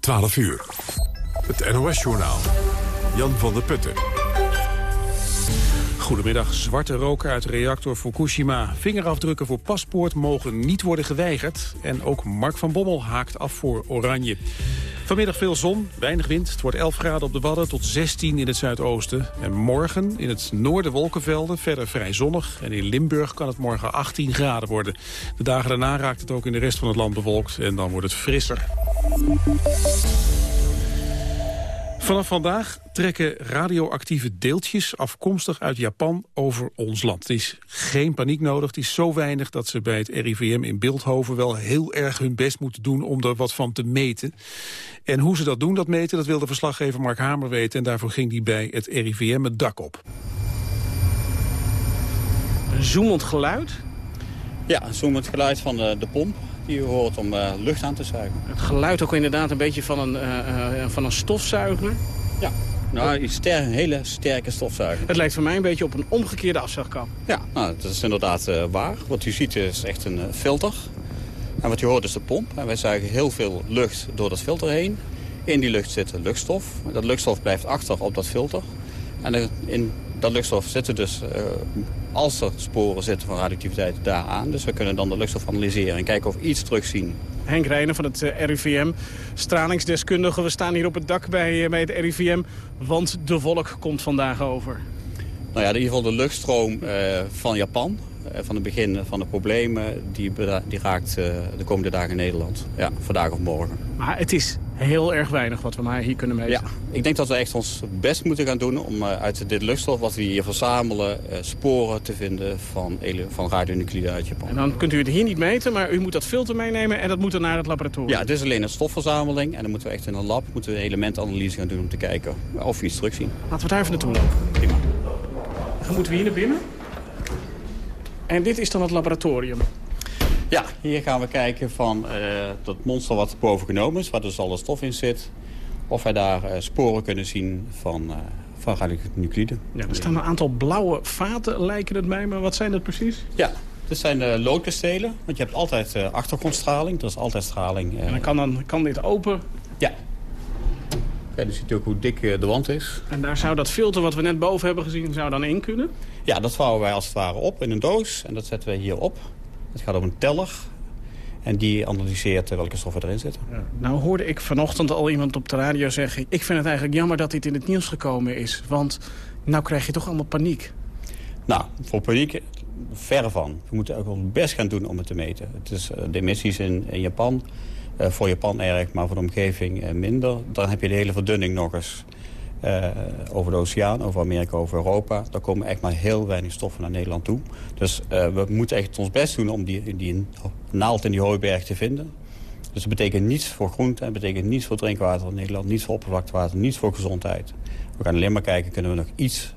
12 uur. Het NOS-journaal. Jan van der Putten. Goedemiddag. Zwarte rook uit reactor Fukushima. Vingerafdrukken voor paspoort mogen niet worden geweigerd. En ook Mark van Bommel haakt af voor Oranje. Vanmiddag veel zon, weinig wind. Het wordt 11 graden op de Wadden tot 16 in het zuidoosten. En morgen in het noorden wolkenvelden, verder vrij zonnig. En in Limburg kan het morgen 18 graden worden. De dagen daarna raakt het ook in de rest van het land bewolkt. En dan wordt het frisser. Vanaf vandaag trekken radioactieve deeltjes afkomstig uit Japan over ons land. Het is geen paniek nodig, het is zo weinig dat ze bij het RIVM in Beeldhoven wel heel erg hun best moeten doen om er wat van te meten. En hoe ze dat doen, dat meten, dat wilde verslaggever Mark Hamer weten en daarvoor ging hij bij het RIVM het dak op. Een zoemend geluid? Ja, een zoemend geluid van de, de pomp die u hoort om uh, lucht aan te zuigen. Het geluid ook inderdaad een beetje van een, uh, van een stofzuiger. Ja, nou, een, ster, een hele sterke stofzuiger. Het lijkt voor mij een beetje op een omgekeerde afzuigkap. Ja, nou, dat is inderdaad waar. Wat u ziet is echt een filter. En wat u hoort is de pomp. En wij zuigen heel veel lucht door dat filter heen. In die lucht zit luchtstof. Dat luchtstof blijft achter op dat filter. En in dat luchtstof zitten dus, uh, als er sporen zitten van radioactiviteit, daaraan. Dus we kunnen dan de luchtstof analyseren en kijken of we iets terugzien. Henk Rijnen van het uh, RIVM, stralingsdeskundige. We staan hier op het dak bij, bij het RIVM, want de volk komt vandaag over. Nou ja, in ieder geval de luchtstroom van Japan, van het begin van de problemen, die, die raakt de komende dagen in Nederland. Ja, vandaag of morgen. Maar het is heel erg weinig wat we maar hier kunnen meten. Ja, ik denk dat we echt ons best moeten gaan doen om uit dit luchtstof wat we hier verzamelen sporen te vinden van, van radionuclide uit Japan. En dan kunt u het hier niet meten, maar u moet dat filter meenemen en dat moet dan naar het laboratorium. Ja, het is alleen een stofverzameling en dan moeten we echt in een lab moeten we elementanalyse gaan doen om te kijken of we iets terugzien. Laten we daar even naartoe lopen. Prima. Dan moeten we hier naar binnen. En dit is dan het laboratorium. Ja, hier gaan we kijken van uh, dat monster wat boven genomen is, waar dus al de stof in zit. Of wij daar uh, sporen kunnen zien van, uh, van radionuclide. Ja, er staan een aantal blauwe vaten, lijken het mij, maar wat zijn dat precies? Ja, dit zijn loodkastelen, want je hebt altijd achtergrondstraling, dat is altijd straling. en dan kan, dan kan dit open? Ja. Kijk, dan ziet u ook hoe dik de wand is. En daar zou dat filter wat we net boven hebben gezien, zou dan in kunnen? Ja, dat vouwen wij als het ware op in een doos en dat zetten wij hier op. Het gaat om een teller. En die analyseert welke stoffen erin zitten. Ja. Nou hoorde ik vanochtend al iemand op de radio zeggen... ik vind het eigenlijk jammer dat dit in het nieuws gekomen is. Want nou krijg je toch allemaal paniek. Nou, voor paniek verre van. We moeten ook ons best gaan doen om het te meten. Het is de emissies in, in Japan, uh, voor Japan erg, maar voor de omgeving minder. Dan heb je de hele verdunning nog eens. Uh, over de oceaan, over Amerika, over Europa. Daar komen echt maar heel weinig stoffen naar Nederland toe. Dus uh, we moeten echt ons best doen om die, die naald in die hooiberg te vinden. Dus dat betekent niets voor groente, betekent niets voor drinkwater in Nederland, niets voor oppervlaktewater, niets voor gezondheid. We gaan alleen maar kijken, kunnen we nog iets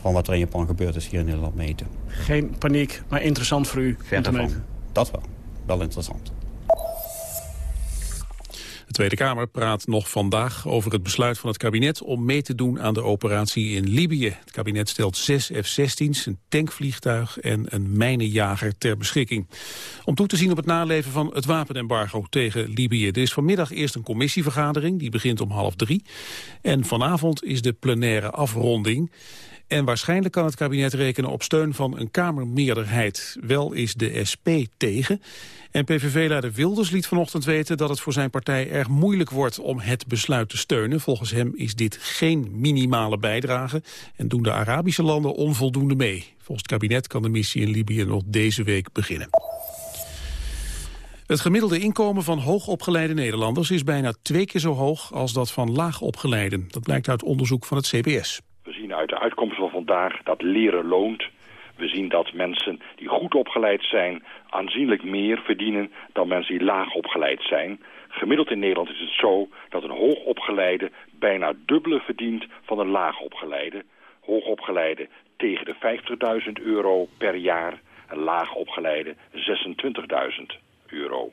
van wat er in Japan gebeurd is hier in Nederland meten. Geen paniek, maar interessant voor u Ver om te meten. Dat wel. Wel interessant. De Tweede Kamer praat nog vandaag over het besluit van het kabinet om mee te doen aan de operatie in Libië. Het kabinet stelt zes F-16's, een tankvliegtuig en een mijnenjager ter beschikking. Om toe te zien op het naleven van het wapenembargo tegen Libië. Er is vanmiddag eerst een commissievergadering, die begint om half drie. En vanavond is de plenaire afronding. En waarschijnlijk kan het kabinet rekenen op steun van een Kamermeerderheid. Wel is de SP tegen. En PVV-leider Wilders liet vanochtend weten dat het voor zijn partij erg moeilijk wordt om het besluit te steunen. Volgens hem is dit geen minimale bijdrage en doen de Arabische landen onvoldoende mee. Volgens het kabinet kan de missie in Libië nog deze week beginnen. Het gemiddelde inkomen van hoogopgeleide Nederlanders is bijna twee keer zo hoog als dat van laagopgeleiden. Dat blijkt uit onderzoek van het CBS. We zien uit de uitkomsten van vandaag dat leren loont. We zien dat mensen die goed opgeleid zijn aanzienlijk meer verdienen dan mensen die laag opgeleid zijn. Gemiddeld in Nederland is het zo dat een hoogopgeleide bijna dubbele verdient van een laagopgeleide. Hoogopgeleide tegen de 50.000 euro per jaar, een laagopgeleide 26.000 euro.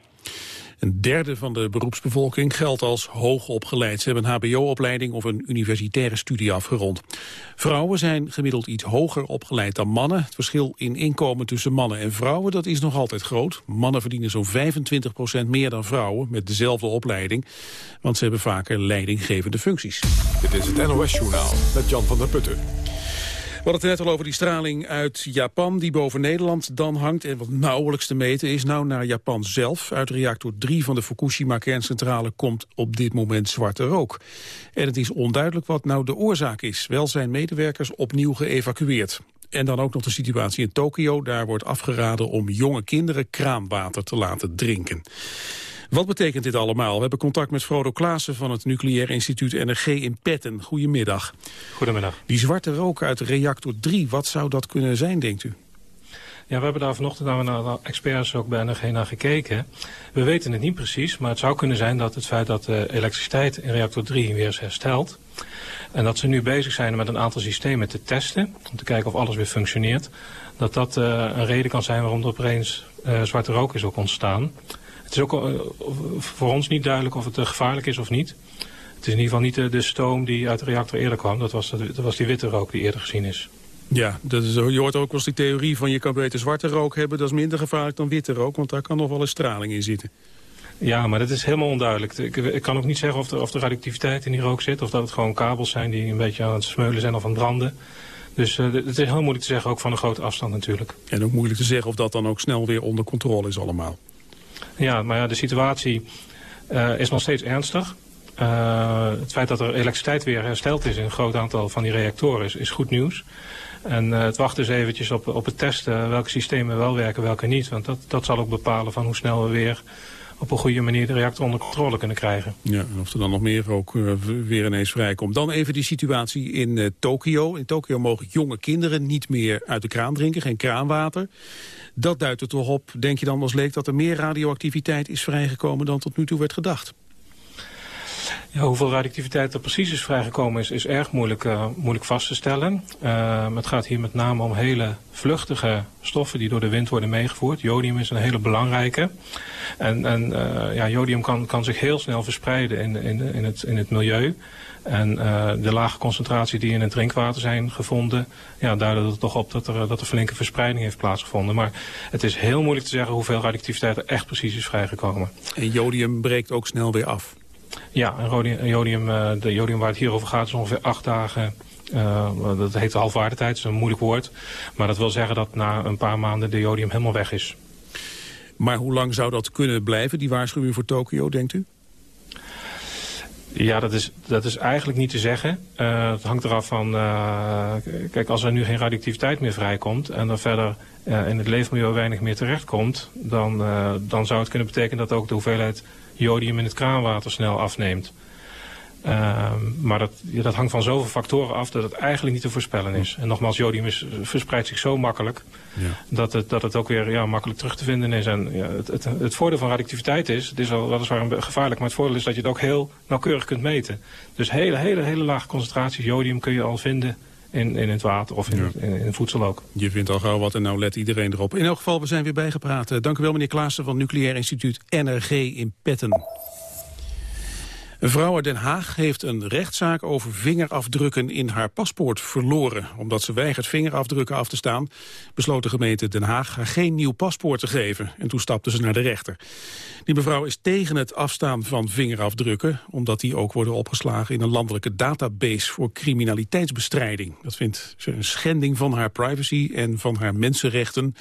Een derde van de beroepsbevolking geldt als hoogopgeleid. Ze hebben een hbo-opleiding of een universitaire studie afgerond. Vrouwen zijn gemiddeld iets hoger opgeleid dan mannen. Het verschil in inkomen tussen mannen en vrouwen dat is nog altijd groot. Mannen verdienen zo'n 25% meer dan vrouwen met dezelfde opleiding. Want ze hebben vaker leidinggevende functies. Dit is het NOS-journaal met Jan van der Putten. We hadden het net al over die straling uit Japan die boven Nederland dan hangt. En wat nauwelijks te meten is. Nou naar Japan zelf. Uit reactor 3 van de Fukushima-kerncentrale komt op dit moment zwarte rook. En het is onduidelijk wat nou de oorzaak is. Wel zijn medewerkers opnieuw geëvacueerd. En dan ook nog de situatie in Tokio. Daar wordt afgeraden om jonge kinderen kraanwater te laten drinken. Wat betekent dit allemaal? We hebben contact met Frodo Klaassen van het Nucleair Instituut NRG in Petten. Goedemiddag. Goedemiddag. Die zwarte rook uit reactor 3, wat zou dat kunnen zijn, denkt u? Ja, we hebben daar vanochtend naar, naar experts ook bij NRG naar gekeken. We weten het niet precies, maar het zou kunnen zijn dat het feit dat de elektriciteit in reactor 3 weer is hersteld... en dat ze nu bezig zijn met een aantal systemen te testen... om te kijken of alles weer functioneert... dat dat uh, een reden kan zijn waarom er opeens uh, zwarte rook is ook ontstaan. Het is ook uh, voor ons niet duidelijk of het gevaarlijk is of niet. Het is in ieder geval niet de, de stoom die uit de reactor eerder kwam. Dat was, dat was die witte rook die eerder gezien is. Ja, dat is, je hoort ook wel eens die theorie van je kan beter zwarte rook hebben. Dat is minder gevaarlijk dan witte rook, want daar kan nog wel eens straling in zitten. Ja, maar dat is helemaal onduidelijk. Ik, ik kan ook niet zeggen of, er, of de radioactiviteit in die rook zit... of dat het gewoon kabels zijn die een beetje aan het smeulen zijn of aan het branden. Dus uh, het is heel moeilijk te zeggen, ook van een grote afstand natuurlijk. En ook moeilijk te zeggen of dat dan ook snel weer onder controle is allemaal. Ja, maar ja, de situatie uh, is nog steeds ernstig. Uh, het feit dat er elektriciteit weer hersteld is in een groot aantal van die reactoren is, is goed nieuws. En uh, het wachten dus eventjes op, op het testen welke systemen wel werken, welke niet. Want dat, dat zal ook bepalen van hoe snel we weer op een goede manier de reactor onder controle kunnen krijgen. Ja, en of er dan nog meer ook uh, weer ineens vrijkomt. Dan even die situatie in uh, Tokio. In Tokio mogen jonge kinderen niet meer uit de kraan drinken, geen kraanwater. Dat duidt er toch op, denk je dan als leek, dat er meer radioactiviteit is vrijgekomen dan tot nu toe werd gedacht? Ja, hoeveel radioactiviteit er precies is vrijgekomen is, is erg moeilijk, uh, moeilijk vast te stellen. Uh, het gaat hier met name om hele vluchtige stoffen die door de wind worden meegevoerd. Jodium is een hele belangrijke. En, en uh, ja, jodium kan, kan zich heel snel verspreiden in, in, in, het, in het milieu. En de lage concentratie die in het drinkwater zijn gevonden, ja, duiden er toch op dat er, dat er flinke verspreiding heeft plaatsgevonden. Maar het is heel moeilijk te zeggen hoeveel radioactiviteit er echt precies is vrijgekomen. En jodium breekt ook snel weer af? Ja, jodium, de jodium waar het hier over gaat is ongeveer acht dagen. Uh, dat heet halfwaardetijd, dat is een moeilijk woord. Maar dat wil zeggen dat na een paar maanden de jodium helemaal weg is. Maar hoe lang zou dat kunnen blijven, die waarschuwing voor Tokio, denkt u? Ja, dat is, dat is eigenlijk niet te zeggen. Uh, het hangt eraf van... Uh, kijk, als er nu geen radioactiviteit meer vrijkomt... en er verder uh, in het leefmilieu weinig meer terechtkomt... Dan, dan zou het kunnen betekenen dat ook de hoeveelheid jodium in het kraanwater snel afneemt. Uh, maar dat, ja, dat hangt van zoveel factoren af dat het eigenlijk niet te voorspellen is. En nogmaals, jodium is, verspreidt zich zo makkelijk ja. dat, het, dat het ook weer ja, makkelijk terug te vinden is. En ja, het, het, het voordeel van radioactiviteit is, het is wel weliswaar gevaarlijk, maar het voordeel is dat je het ook heel nauwkeurig kunt meten. Dus hele, hele, hele lage concentraties jodium kun je al vinden in, in het water of in, ja. in, in, voedsel ook. Je vindt al gauw wat en nou let iedereen erop. In elk geval, we zijn weer bijgepraat. Dank u wel meneer Klaassen van Nucleair Instituut NRG in Petten. Een vrouw uit Den Haag heeft een rechtszaak over vingerafdrukken in haar paspoort verloren. Omdat ze weigert vingerafdrukken af te staan, besloot de gemeente Den Haag haar geen nieuw paspoort te geven. En toen stapte ze naar de rechter. Die mevrouw is tegen het afstaan van vingerafdrukken, omdat die ook worden opgeslagen in een landelijke database voor criminaliteitsbestrijding. Dat vindt ze een schending van haar privacy en van haar mensenrechten.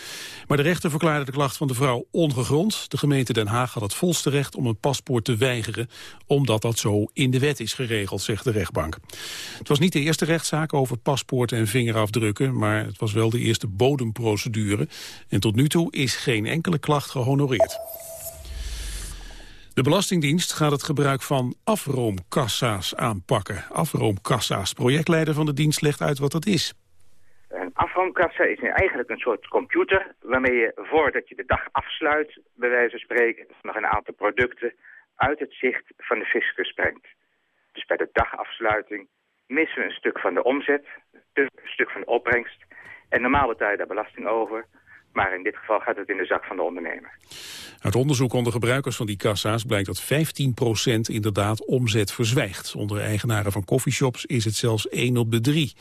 Maar de rechter verklaarde de klacht van de vrouw ongegrond. De gemeente Den Haag had het volste recht om een paspoort te weigeren, omdat dat zo in de wet is geregeld, zegt de rechtbank. Het was niet de eerste rechtszaak over paspoorten en vingerafdrukken, maar het was wel de eerste bodemprocedure. En tot nu toe is geen enkele klacht gehonoreerd. De Belastingdienst gaat het gebruik van afroomkassa's aanpakken. Afroomkassa's. Projectleider van de dienst legt uit wat dat is. Een afroomkassa is eigenlijk een soort computer... waarmee je voordat je de dag afsluit, bij wijze van spreken... nog een aantal producten uit het zicht van de fiscus brengt. Dus bij de dagafsluiting missen we een stuk van de omzet, een stuk van de opbrengst. En normaal betaal je daar belasting over. Maar in dit geval gaat het in de zak van de ondernemer. Uit onderzoek onder gebruikers van die kassa's blijkt dat 15% inderdaad omzet verzwijgt. Onder eigenaren van coffeeshops is het zelfs 1 op de 3.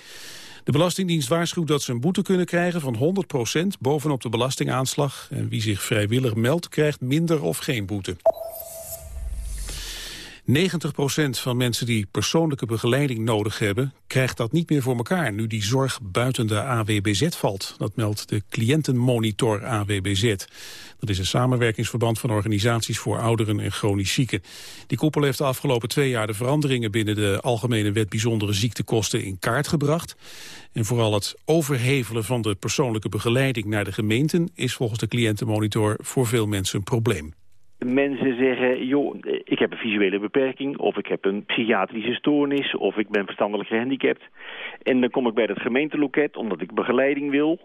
De Belastingdienst waarschuwt dat ze een boete kunnen krijgen van 100% bovenop de belastingaanslag. En wie zich vrijwillig meldt krijgt minder of geen boete. 90% van mensen die persoonlijke begeleiding nodig hebben... krijgt dat niet meer voor elkaar nu die zorg buiten de AWBZ valt. Dat meldt de cliëntenmonitor AWBZ. Dat is een samenwerkingsverband van organisaties voor ouderen en chronisch zieken. Die koepel heeft de afgelopen twee jaar de veranderingen... binnen de Algemene Wet Bijzondere Ziektekosten in kaart gebracht. En vooral het overhevelen van de persoonlijke begeleiding naar de gemeenten... is volgens de cliëntenmonitor voor veel mensen een probleem mensen zeggen, joh, ik heb een visuele beperking... of ik heb een psychiatrische stoornis... of ik ben verstandelijk gehandicapt. En dan kom ik bij dat gemeenteloket omdat ik begeleiding wil.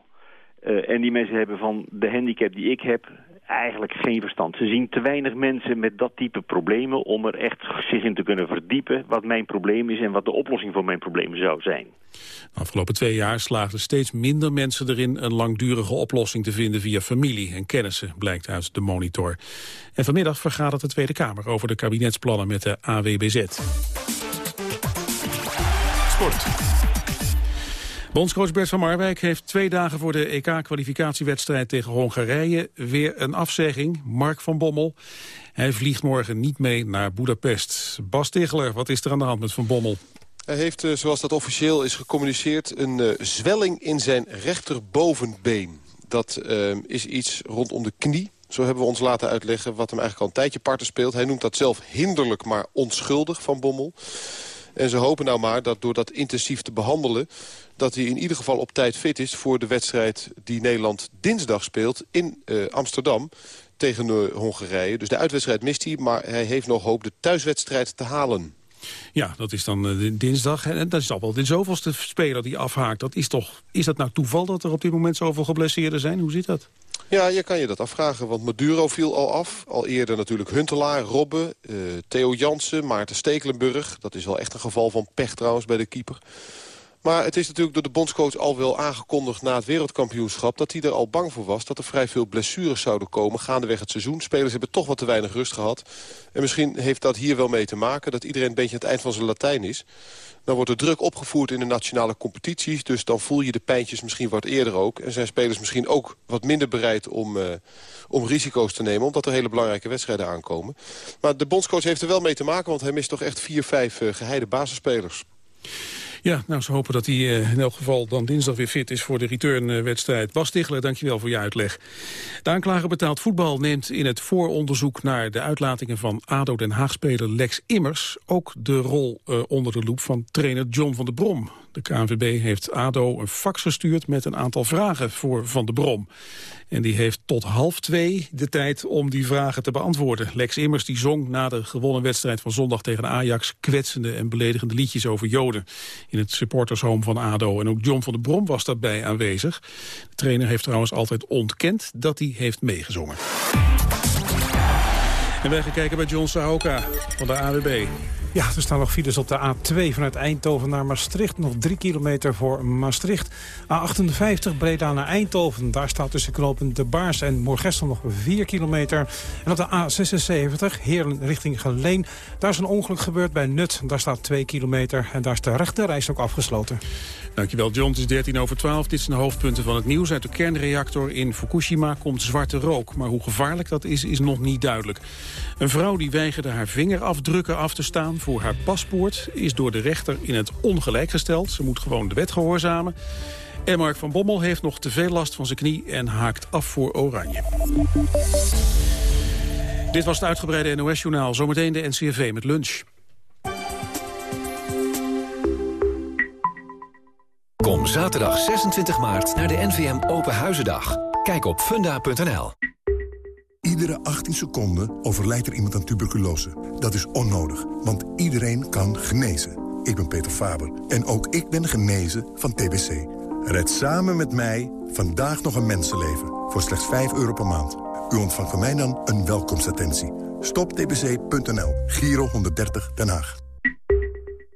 Uh, en die mensen hebben van de handicap die ik heb eigenlijk geen verstand. Ze zien te weinig mensen met dat type problemen om er echt zich in te kunnen verdiepen wat mijn probleem is en wat de oplossing voor mijn probleem zou zijn. De afgelopen twee jaar slaagden steeds minder mensen erin een langdurige oplossing te vinden via familie en kennissen, blijkt uit de monitor. En vanmiddag vergadert de Tweede Kamer over de kabinetsplannen met de AWBZ. Sport. Bondscoach Bert van Marwijk heeft twee dagen voor de EK-kwalificatiewedstrijd tegen Hongarije weer een afzegging. Mark van Bommel. Hij vliegt morgen niet mee naar Budapest. Bas Ticheler, wat is er aan de hand met Van Bommel? Hij heeft, eh, zoals dat officieel is gecommuniceerd, een uh, zwelling in zijn rechterbovenbeen. Dat uh, is iets rondom de knie. Zo hebben we ons laten uitleggen wat hem eigenlijk al een tijdje parten speelt. Hij noemt dat zelf hinderlijk, maar onschuldig van Bommel. En ze hopen nou maar dat door dat intensief te behandelen dat hij in ieder geval op tijd fit is... voor de wedstrijd die Nederland dinsdag speelt in uh, Amsterdam tegen uh, Hongarije. Dus de uitwedstrijd mist hij, maar hij heeft nog hoop de thuiswedstrijd te halen. Ja, dat is dan uh, dinsdag. En dat is al wel de zoveelste speler die afhaakt. Dat is, toch, is dat nou toeval dat er op dit moment zoveel geblesseerden zijn? Hoe zit dat? Ja, je kan je dat afvragen, want Maduro viel al af. Al eerder natuurlijk Huntelaar, Robben, uh, Theo Jansen, Maarten Stekelenburg. Dat is wel echt een geval van pech trouwens bij de keeper. Maar het is natuurlijk door de bondscoach al wel aangekondigd na het wereldkampioenschap... dat hij er al bang voor was dat er vrij veel blessures zouden komen... gaandeweg het seizoen. Spelers hebben toch wat te weinig rust gehad. En misschien heeft dat hier wel mee te maken... dat iedereen een beetje aan het eind van zijn Latijn is. Dan wordt er druk opgevoerd in de nationale competities. Dus dan voel je de pijntjes misschien wat eerder ook. En zijn spelers misschien ook wat minder bereid om, uh, om risico's te nemen... omdat er hele belangrijke wedstrijden aankomen. Maar de bondscoach heeft er wel mee te maken... want hij mist toch echt vier, vijf uh, geheide basisspelers. Ja, nou, ze hopen dat hij uh, in elk geval dan dinsdag weer fit is voor de returnwedstrijd. Bas Tichler, dankjewel voor je uitleg. De aanklager betaald voetbal neemt in het vooronderzoek naar de uitlatingen van ADO Den Haag-speler Lex Immers ook de rol uh, onder de loep van trainer John van der Brom. De KNVB heeft ADO een fax gestuurd met een aantal vragen voor Van der Brom. En die heeft tot half twee de tijd om die vragen te beantwoorden. Lex Immers die zong na de gewonnen wedstrijd van zondag tegen Ajax... kwetsende en beledigende liedjes over Joden in het supportershome van ADO. En ook John van der Brom was daarbij aanwezig. De trainer heeft trouwens altijd ontkend dat hij heeft meegezongen. En wij gaan kijken bij John Sahoka van de AWB. Ja, er staan nog files op de A2 vanuit Eindhoven naar Maastricht. Nog drie kilometer voor Maastricht. A58 Breda naar Eindhoven. Daar staat tussen knopen De Baars en Moorgestel nog vier kilometer. En op de A76 Heerlen richting Geleen. Daar is een ongeluk gebeurd bij Nut. Daar staat twee kilometer en daar is de rechte reis ook afgesloten. Dankjewel John, het is 13 over 12. Dit zijn de hoofdpunten van het nieuws. Uit de kernreactor in Fukushima komt zwarte rook. Maar hoe gevaarlijk dat is, is nog niet duidelijk. Een vrouw die weigerde haar vingerafdrukken af te staan voor haar paspoort... is door de rechter in het ongelijk gesteld. Ze moet gewoon de wet gehoorzamen. En Mark van Bommel heeft nog te veel last van zijn knie... en haakt af voor Oranje. Dit was het uitgebreide NOS-journaal. Zometeen de NCRV met lunch. Kom zaterdag 26 maart naar de NVM Open Huizendag. Kijk op funda.nl. Iedere 18 seconden overlijdt er iemand aan tuberculose. Dat is onnodig, want iedereen kan genezen. Ik ben Peter Faber en ook ik ben genezen van TBC. Red samen met mij vandaag nog een mensenleven voor slechts 5 euro per maand. U ontvangt van mij dan een welkomstattentie. Stoptbc.nl, Giro 130 Den Haag.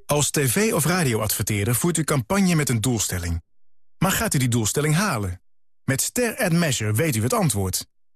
Als tv- of radioadverteerder voert u campagne met een doelstelling. Maar gaat u die doelstelling halen? Met Ster Measure weet u het antwoord.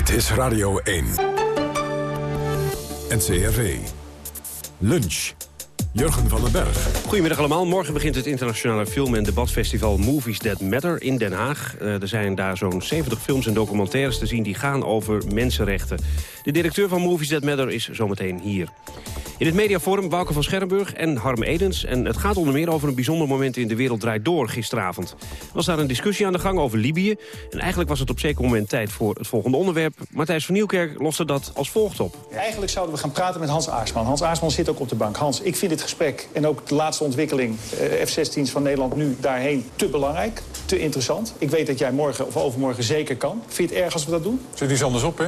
Dit is Radio 1. NCRV. Lunch. Jurgen van den Berg. Goedemiddag allemaal. Morgen begint het internationale film- en debatfestival Movies That Matter in Den Haag. Uh, er zijn daar zo'n 70 films en documentaires te zien die gaan over mensenrechten. De directeur van Movies That Matter is zometeen hier. In het mediaforum Wouke van Scherrenburg en Harm Edens. En het gaat onder meer over een bijzonder moment in De Wereld Draait Door gisteravond. Er was daar een discussie aan de gang over Libië. En eigenlijk was het op zeker moment tijd voor het volgende onderwerp. Matthijs van Nieuwkerk loste dat als volgt op. Eigenlijk zouden we gaan praten met Hans Aarsman. Hans Aarsman zit ook op de bank. Hans, ik vind dit gesprek en ook de laatste ontwikkeling... Eh, F-16's van Nederland nu daarheen te belangrijk, te interessant. Ik weet dat jij morgen of overmorgen zeker kan. Vind je het erg als we dat doen? Zit iets anders op, hè?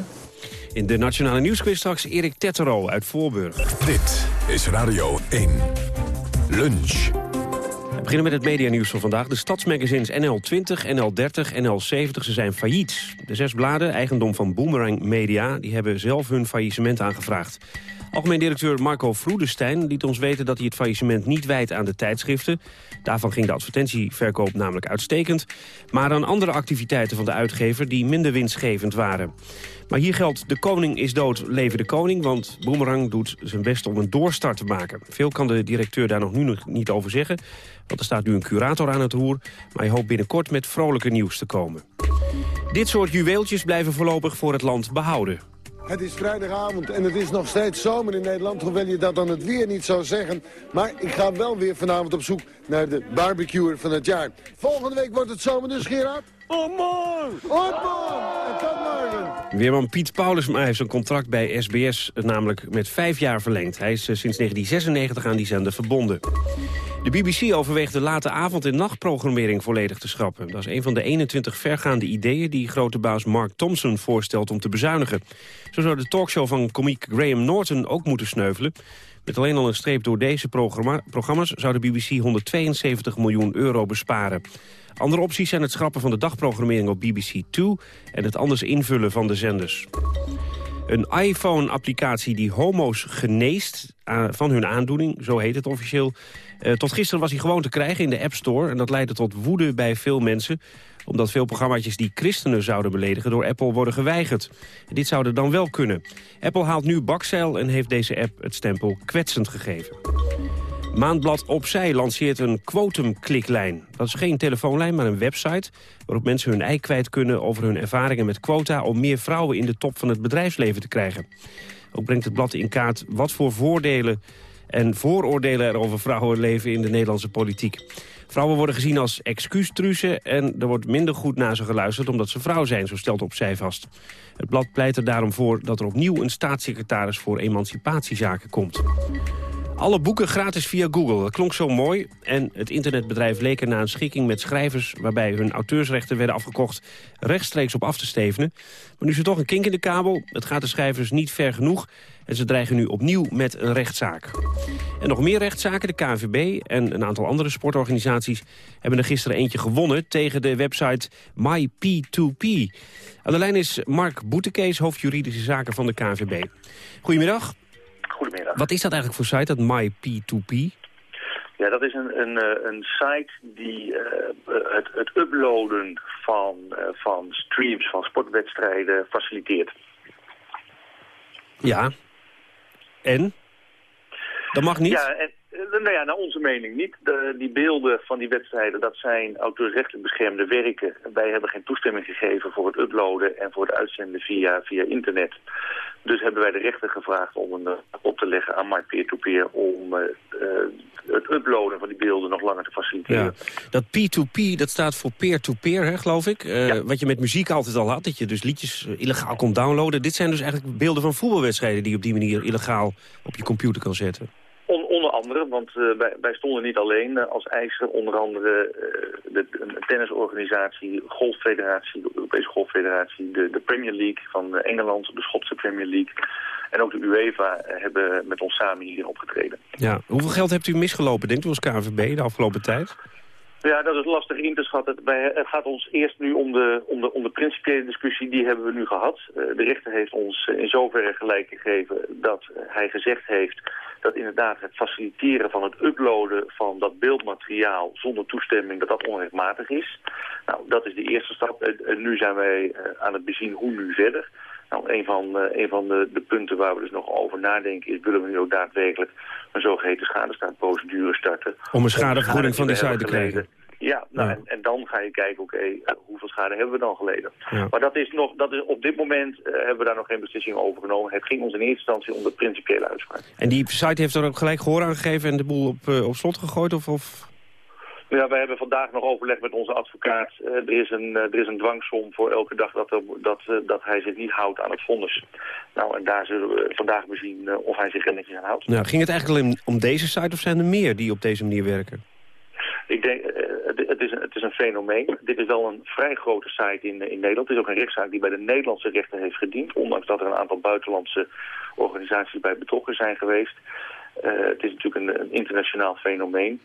In de Nationale Nieuwsquiz straks Erik Tettero uit Voorburg. Dit is Radio 1. Lunch. We beginnen met het medianieuws van vandaag. De stadsmagazines NL20, NL30, NL70 ze zijn failliet. De zes bladen, eigendom van Boomerang Media... die hebben zelf hun faillissement aangevraagd. Algemeen directeur Marco Vroedestein liet ons weten dat hij het faillissement niet wijt aan de tijdschriften. Daarvan ging de advertentieverkoop namelijk uitstekend. Maar aan andere activiteiten van de uitgever die minder winstgevend waren. Maar hier geldt, de koning is dood, leven de koning... want Boomerang doet zijn best om een doorstart te maken. Veel kan de directeur daar nog nu nog niet over zeggen... want er staat nu een curator aan het roer... maar hij hoopt binnenkort met vrolijke nieuws te komen. Dit soort juweeltjes blijven voorlopig voor het land behouden. Het is vrijdagavond en het is nog steeds zomer in Nederland, hoewel je dat dan het weer niet zou zeggen. Maar ik ga wel weer vanavond op zoek naar de barbecuer van het jaar. Volgende week wordt het zomer dus, Gerard? Oh man! Oh man! En tot morgen! Weerman Piet Paulus heeft zijn contract bij SBS namelijk met vijf jaar verlengd. Hij is eh, sinds 1996 aan die zender verbonden. De BBC overweegt de late avond- en nachtprogrammering volledig te schrappen. Dat is een van de 21 vergaande ideeën die grote baas Mark Thompson voorstelt om te bezuinigen. Zo zou de talkshow van komiek Graham Norton ook moeten sneuvelen. Met alleen al een streep door deze programma programma's zou de BBC 172 miljoen euro besparen. Andere opties zijn het schrappen van de dagprogrammering op BBC 2 en het anders invullen van de zenders. Een iPhone-applicatie die homo's geneest uh, van hun aandoening, zo heet het officieel. Uh, tot gisteren was hij gewoon te krijgen in de App Store en dat leidde tot woede bij veel mensen omdat veel programma's die christenen zouden beledigen door Apple worden geweigerd. Dit zou er dan wel kunnen. Apple haalt nu bakzeil en heeft deze app het stempel kwetsend gegeven. Maandblad Opzij lanceert een quotum-kliklijn. Dat is geen telefoonlijn, maar een website waarop mensen hun ei kwijt kunnen over hun ervaringen met quota om meer vrouwen in de top van het bedrijfsleven te krijgen. Ook brengt het blad in kaart wat voor voordelen en vooroordelen er over vrouwen leven in de Nederlandse politiek. Vrouwen worden gezien als excuustruzen en er wordt minder goed naar ze geluisterd omdat ze vrouw zijn, zo stelt Opzij vast. Het blad pleit er daarom voor dat er opnieuw een staatssecretaris voor emancipatiezaken komt. Alle boeken gratis via Google. Dat klonk zo mooi. En het internetbedrijf leek er na een schikking met schrijvers... waarbij hun auteursrechten werden afgekocht rechtstreeks op af te stevenen. Maar nu is er toch een kink in de kabel. Het gaat de schrijvers niet ver genoeg. En ze dreigen nu opnieuw met een rechtszaak. En nog meer rechtszaken. De KNVB en een aantal andere sportorganisaties... hebben er gisteren eentje gewonnen tegen de website MyP2P. Aan de lijn is Mark Boetekees, hoofdjuridische zaken van de KNVB. Goedemiddag. Goedemiddag. Wat is dat eigenlijk voor site, dat MyP2P? Ja, dat is een, een, eh, een site die uh, het, het uploaden van, uh, van streams van sportwedstrijden faciliteert. Ja. En? Dat mag niet? Ja, nou ja, naar onze mening niet. De, die beelden van die wedstrijden, dat zijn auteursrechtelijk beschermde werken. Wij hebben geen toestemming gegeven voor het uploaden en voor het uitzenden via, via internet. Dus hebben wij de rechter gevraagd om een op te leggen aan My Peer-to-Peer... om uh, het uploaden van die beelden nog langer te faciliteren. Ja. Dat P2P, dat staat voor peer-to-peer, -peer, geloof ik. Uh, ja. Wat je met muziek altijd al had, dat je dus liedjes illegaal kon downloaden. Dit zijn dus eigenlijk beelden van voetbalwedstrijden... die je op die manier illegaal op je computer kan zetten. On onder andere, want wij, wij, stonden niet alleen als eisen. Onder andere de, de, tennisorganisatie, golffederatie, de Europese golffederatie, de, de Premier League van Engeland, de Schotse Premier League. En ook de UEFA hebben met ons samen hier opgetreden. Ja. Hoeveel geld hebt u misgelopen, denkt u, als KNVB de afgelopen tijd? Ja, dat is lastig in te schatten. Het gaat ons eerst nu om de, om de, om de principiële discussie, die hebben we nu gehad. Eh, de rechter heeft ons in zoverre gelijk gegeven dat hij gezegd heeft dat inderdaad het faciliteren van het uploaden van dat beeldmateriaal zonder toestemming, dat dat onrechtmatig is. Nou, dat is de eerste stap. En nu zijn wij eh, aan het bezien hoe nu verder. Nou, een van, uh, een van de, de, punten waar we dus nog over nadenken is... willen we nu ook daadwerkelijk een zogeheten schadestaatprocedure starten... Om een schadevergoeding van die site te krijgen? Ja, nou, En, en, dan ga je kijken, oké, eh, hoeveel schade hebben we dan geleden? Maar dat is nog, dat is, op dit moment uh, hebben we daar nog geen beslissing over genomen. Het ging ons in eerste instantie om de principiële uitspraak. En die site heeft er ook gelijk gehoor aan gegeven en de boel op, uh, op slot gegooid? Of, of... Ja, we hebben vandaag nog overleg met onze advocaat. Uh, er, is een, er is een dwangsom voor elke dag dat, er, dat, dat hij zich niet houdt aan het vonnis. Nou, en daar zullen we vandaag bezien of hij zich er netjes aan houdt. Nou, ging het eigenlijk alleen om deze site of zijn er meer die op deze manier werken? Ik denk, het, is een, het is een fenomeen. Dit is wel een vrij grote site in, in Nederland. Het is ook een rechtszaak die bij de Nederlandse rechter heeft gediend. Ondanks dat er een aantal buitenlandse organisaties bij betrokken zijn geweest. het is natuurlijk een, internationaal fenomeen.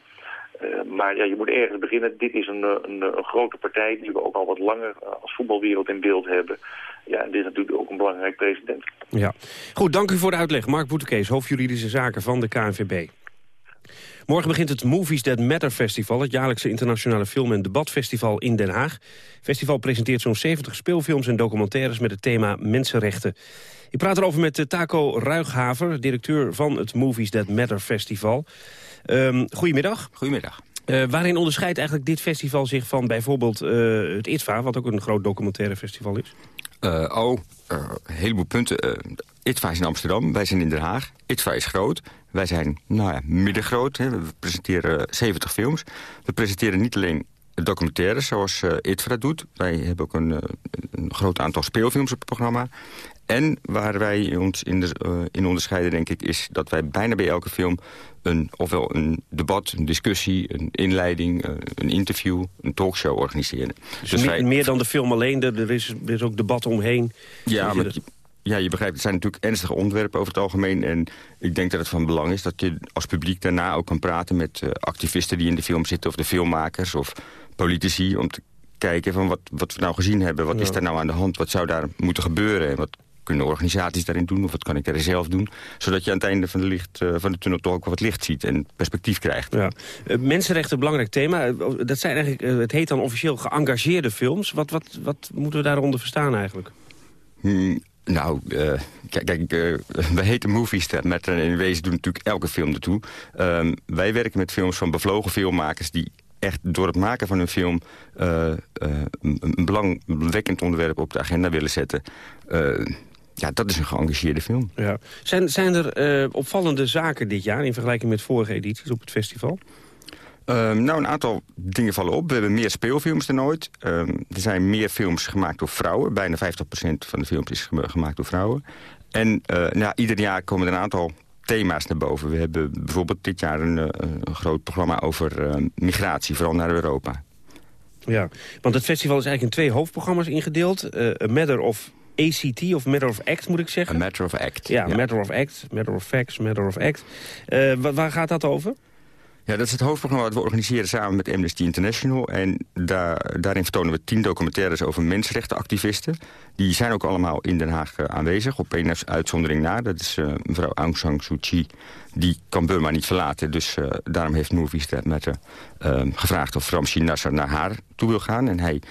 Uh, maar ja, je moet ergens beginnen. Dit is een, een, een, grote partij die we ook al wat langer als voetbalwereld in beeld hebben. Ja, en dit is natuurlijk ook een belangrijk president. Ja. Goed, dank u voor de uitleg. Mark Boetekees, hoofdjuridische zaken van de KNVB. Morgen begint het Movies That Matter Festival... het jaarlijkse internationale film- en debatfestival in Den Haag. Het festival presenteert zo'n 70 speelfilms en documentaires... met het thema mensenrechten. Ik praat erover met Taco Ruighaver, directeur van het Movies That Matter Festival. Um, goedemiddag. Goedemiddag. Uh, waarin onderscheidt eigenlijk dit festival zich van bijvoorbeeld uh, het ITVA... wat ook een groot documentaire festival is? Uh, oh, een heleboel punten. ITVA is in Amsterdam, wij zijn in Den Haag. ITVA is groot, wij zijn nou ja, middengroot. Hè. We presenteren 70 films. We presenteren niet alleen documentaires zoals ITVA doet. Wij hebben ook een, een groot aantal speelfilms op het programma. En waar wij ons in, de, uh, in onderscheiden, denk ik, is dat wij bijna bij elke film... Een, ofwel een debat, een discussie, een inleiding, uh, een interview, een talkshow organiseren. Dus, dus meer, wij... meer, dan de film alleen, er is, er is ook debat omheen. Ja, maar je, ja, je begrijpt, het zijn natuurlijk ernstige onderwerpen over het algemeen. En ik denk dat het van belang is dat je als publiek daarna ook kan praten... met uh, activisten die in de film zitten, of de filmmakers, of politici... om te kijken van wat, wat we nou gezien hebben, wat ja. is daar nou aan de hand... wat zou daar moeten gebeuren en wat kunnen organisaties daarin doen... of wat kan ik daar zelf doen... zodat je aan het einde van de, licht, uh, van de tunnel toch ook wat licht ziet... en perspectief krijgt. Ja. Uh, mensenrechten, belangrijk thema. Dat zijn eigenlijk, het heet dan officieel geëngageerde films. Wat, wat, wat moeten we daaronder verstaan eigenlijk? Hmm, nou, uh, kijk, kijk uh, wij heten Movies met in wezen doen natuurlijk elke film ertoe. Um, wij werken met films van bevlogen filmmakers die echt door het maken van een film uh, een, een belangwekkend onderwerp op de agenda willen zetten. Ja, dat is een geëngageerde film. Ja. Zijn, zijn er opvallende zaken dit jaar in vergelijking met vorige edities op het festival? Um, nou, een aantal dingen vallen op. We hebben meer speelfilms dan ooit. Um, er zijn meer films gemaakt door vrouwen. Bijna 50% van de films is gemaakt door vrouwen. En uh, nou, ieder jaar komen er een aantal thema's naar boven. We hebben bijvoorbeeld dit jaar een, een groot programma over uh, migratie, vooral naar Europa. Ja, want het festival is eigenlijk in twee hoofdprogramma's ingedeeld. Uh, A Matter of ACT, of Matter of Act moet ik zeggen. A Matter of Act. Ja, ja. Matter of Act, Matter of Facts, Matter of Act. Uh, waar gaat dat over? Ja, dat is het hoofdprogramma dat we organiseren samen met Amnesty International. En daar, daarin vertonen we tien documentaires over mensenrechtenactivisten. Die zijn ook allemaal in Den Haag uh, aanwezig, op één uitzondering na. Dat is uh, mevrouw Aung San Suu Kyi. Die kan Burma niet verlaten, dus uh, daarom heeft Movies That Matter gevraagd of Ramsi Nasser naar haar toe wil gaan. En hij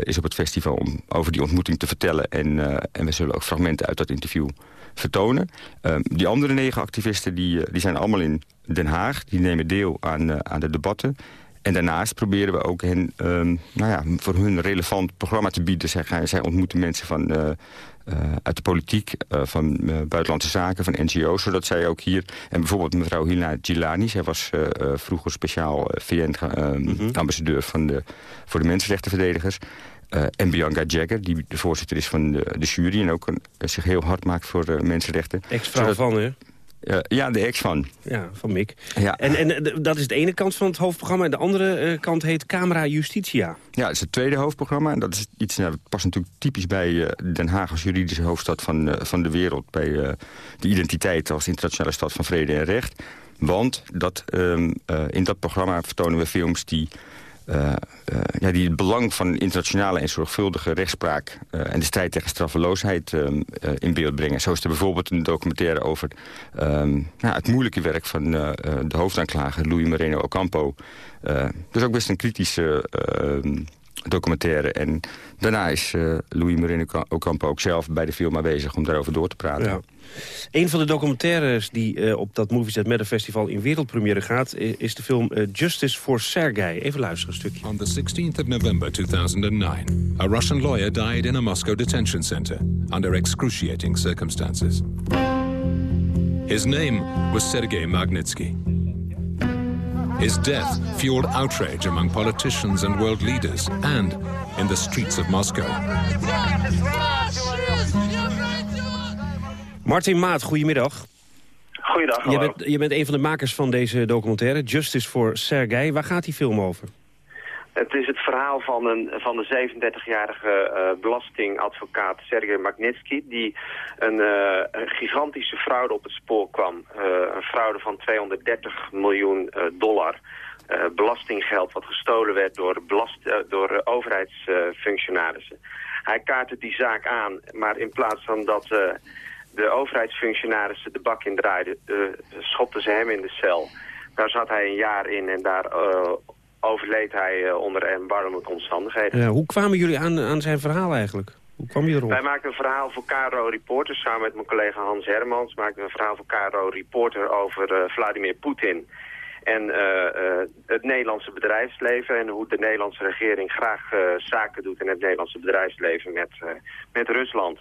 is op het festival om over die ontmoeting te vertellen. En, en we zullen ook fragmenten uit dat interview vertonen. Um, die andere negen activisten die, die zijn allemaal in Den Haag. Die nemen deel aan, uh, aan de debatten. En daarnaast proberen we ook hen, um, nou ja, voor hun relevant programma te bieden. Zij, zij ontmoeten mensen van, uh, uh, uit de politiek, van buitenlandse zaken, van NGO's. Zodat zij ook hier, en bijvoorbeeld mevrouw Hila Gilani... zij was vroeger speciaal VN-ambassadeur mhm. van de, voor de mensenrechtenverdedigers... Uh, en Bianca Jagger, die de voorzitter is van de, de jury... en ook een, zich heel hard maakt voor uh, mensenrechten. Ex-vrouw van, hè? Uh, ja, de ex van. Ja, van Mick. Ja. En, en dat is de ene kant van het hoofdprogramma. En de andere kant heet Camera Justitia. Ja, dat is het tweede hoofdprogramma. En dat is iets, nou, dat past natuurlijk typisch bij Den Haag als juridische hoofdstad van, van de wereld. Bij de identiteit als internationale stad van vrede en recht. Want dat, um, in dat programma vertonen we films die ja, die het belang van internationale en zorgvuldige rechtspraak... Uh, en de strijd tegen straffeloosheid in beeld brengen. Zo is er bijvoorbeeld een documentaire over ja, het moeilijke werk van de hoofdaanklager Louis Moreno Ocampo. dus ook best een kritische ehm, documentaire. En daarna is Louis Moreno Ocampo ook zelf bij de film aanwezig om daarover door te praten. Ja. Een van de documentaires die uh, op dat Movies That Matter Festival in wereldpremière gaat... is de film uh, Justice for Sergei. Even luisteren een stukje. On the 16th of November 2009, a Russian lawyer died in a Moscow detention center... under excruciating circumstances. His name was Sergei Magnitsky. His death fueled outrage among politicians and world leaders... and in the streets of Moscow. Martin Maat, goedemiddag. Goeiedag, je bent, je bent een van de makers van deze documentaire, Justice for Sergei. Waar gaat die film over? Het is het verhaal van, een, van de 37-jarige uh, belastingadvocaat Sergei Magnitsky... die een, uh, een, gigantische fraude op het spoor kwam. Uh, een fraude van 230 miljoen dollar. belastinggeld wat gestolen werd door, belast, door overheidsfunctionarissen. Hij kaartte die zaak aan, maar in plaats van dat de overheidsfunctionarissen de bak in draaiden, schopten ze hem in de cel. Daar zat hij een jaar in en daar overleed hij uh, onder erbarmelijke omstandigheden. Ja, hoe kwamen jullie aan, aan zijn verhaal eigenlijk? Hoe kwam je erop? Wij maakten een verhaal voor KRO Reporter. Samen met mijn collega Hans Hermans maakten we een verhaal voor KRO Reporter over Vladimir Poetin. En het Nederlandse bedrijfsleven en hoe de Nederlandse regering graag zaken doet in het Nederlandse bedrijfsleven met, met Rusland.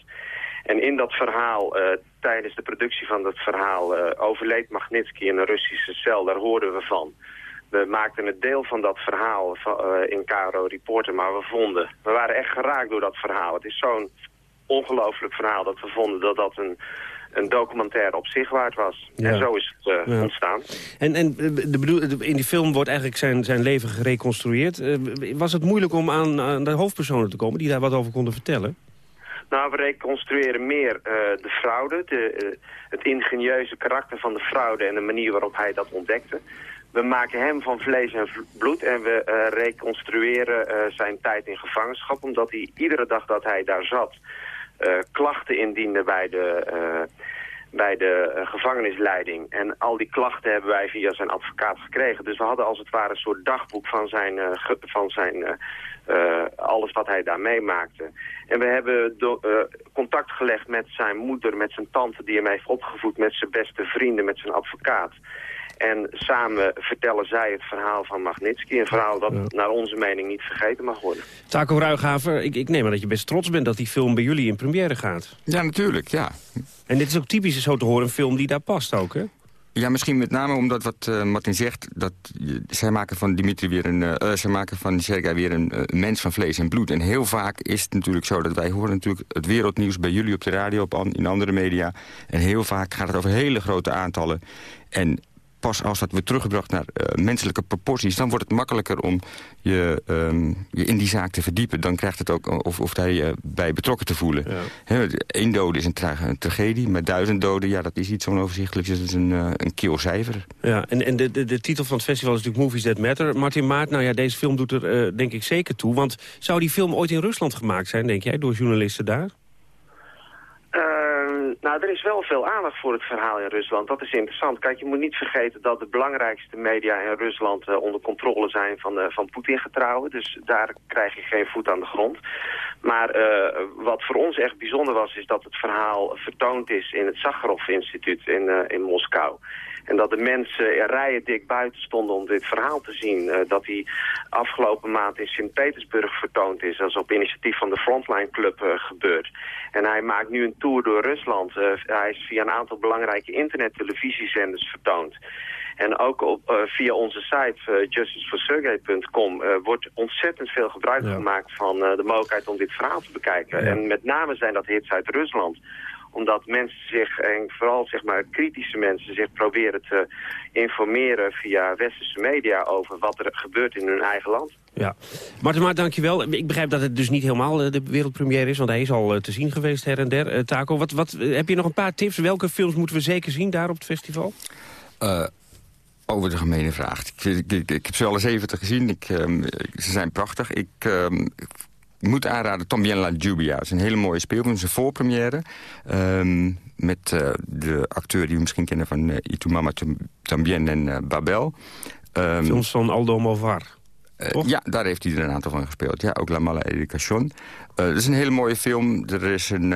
En in dat verhaal, tijdens de productie van dat verhaal, overleed Magnitsky in een Russische cel. Daar hoorden we van. We maakten het deel van dat verhaal van, uh, in KRO Reporter, maar we vonden... We waren echt geraakt door dat verhaal. Het is zo'n ongelooflijk verhaal dat we vonden dat dat een, een documentaire op zich waard was. Ja. En zo is het ja. ontstaan. En, en de bedoel, in die film wordt eigenlijk zijn, zijn leven gereconstrueerd. was het moeilijk om aan, aan de hoofdpersonen te komen die daar wat over konden vertellen? Nou, we reconstrueren meer uh, de fraude, de, het ingenieuze karakter van de fraude en de manier waarop hij dat ontdekte. We maken hem van vlees en bloed en we uh, reconstrueren zijn tijd in gevangenschap, omdat hij iedere dag dat hij daar zat klachten indiende bij de, bij de gevangenisleiding. En al die klachten hebben wij via zijn advocaat gekregen. Dus we hadden als het ware een soort dagboek van zijn, van zijn alles wat hij daar meemaakte. En we hebben contact gelegd met zijn moeder, met zijn tante die hem heeft opgevoed, met zijn beste vrienden, met zijn advocaat. En samen vertellen zij het verhaal van Magnitsky. Een verhaal dat ja. naar onze mening niet vergeten mag worden. Taco Ruighaver, ik, ik neem aan dat je best trots bent dat die film bij jullie in première gaat. Ja, natuurlijk, ja. En dit is ook typisch zo te horen een film die daar past ook, hè? Ja, misschien met name omdat wat uh, Martin zegt... dat zij maken van Dimitri weer een... Uh, zij maken van Sergei weer een uh, mens van vlees en bloed. En heel vaak is het natuurlijk zo dat wij horen natuurlijk het wereldnieuws... bij jullie op de radio, op an, in andere media. En heel vaak gaat het over hele grote aantallen. En pas als dat weer teruggebracht naar uh, menselijke proporties... dan wordt het makkelijker om je, um, je in die zaak te verdiepen. Dan krijgt het ook of, of daar je bij betrokken te voelen. Ja. Eén dode is een, tra een, tragedie, maar duizend doden... ja, dat is iets onoverzichtelijks, dat is een, uh, een kil cijfer. Ja, en, en de, de, de, titel van het festival is natuurlijk Movies That Matter. Martin Maart, nou ja, deze film doet er uh, denk ik zeker toe. Want zou die film ooit in Rusland gemaakt zijn, denk jij, door journalisten daar? Nou, er is wel veel aandacht voor het verhaal in Rusland. Dat is interessant. Kijk, je moet niet vergeten dat de belangrijkste media in Rusland uh, onder controle zijn van, uh, van Poetin-getrouwen. Dus daar krijg je geen voet aan de grond. Maar uh, wat voor ons echt bijzonder was, is dat het verhaal vertoond is in het Sakharov-instituut in, in Moskou. En dat de mensen in rijen dik buiten stonden om dit verhaal te zien. Uh, dat hij afgelopen maand in Sint-Petersburg vertoond is. Dat is op initiatief van de Frontline Club uh, gebeurd. En hij maakt nu een tour door Rusland. Uh, hij is via een aantal belangrijke internet-televisiezenders vertoond. En ook op, uh, via onze site uh, justiceforsergey.com uh, wordt ontzettend veel gebruik ja. gemaakt van de mogelijkheid om dit verhaal te bekijken. Ja. En met name zijn dat hits uit Rusland Omdat mensen zich, en vooral zeg maar kritische mensen, zich proberen te informeren via westerse media over wat er gebeurt in hun eigen land. Ja. Marten Maar, dankjewel. Ik begrijp dat het dus niet helemaal eh, de wereldpremière is, want hij is al eh, te zien geweest her en der. Uh, Taco, wat, wat, heb je nog een paar tips? Welke films moeten we zeker zien daar op het festival? over de gemene vraag. Ik, ik, ik, heb ze alle 70 gezien. Ik, um, ze zijn prachtig. Ik um, moet aanraden Tambien La Jubia. Het is een hele mooie speelfilm. Het is een voorpremière. Um, met uh, de acteur die we misschien kennen van uh, Itumama Tambien en uh, Babel. Films van Aldo Movar. ja, daar heeft hij er een aantal van gespeeld. Ja, ook La Mala Education. Het is een hele mooie film. Er, is een,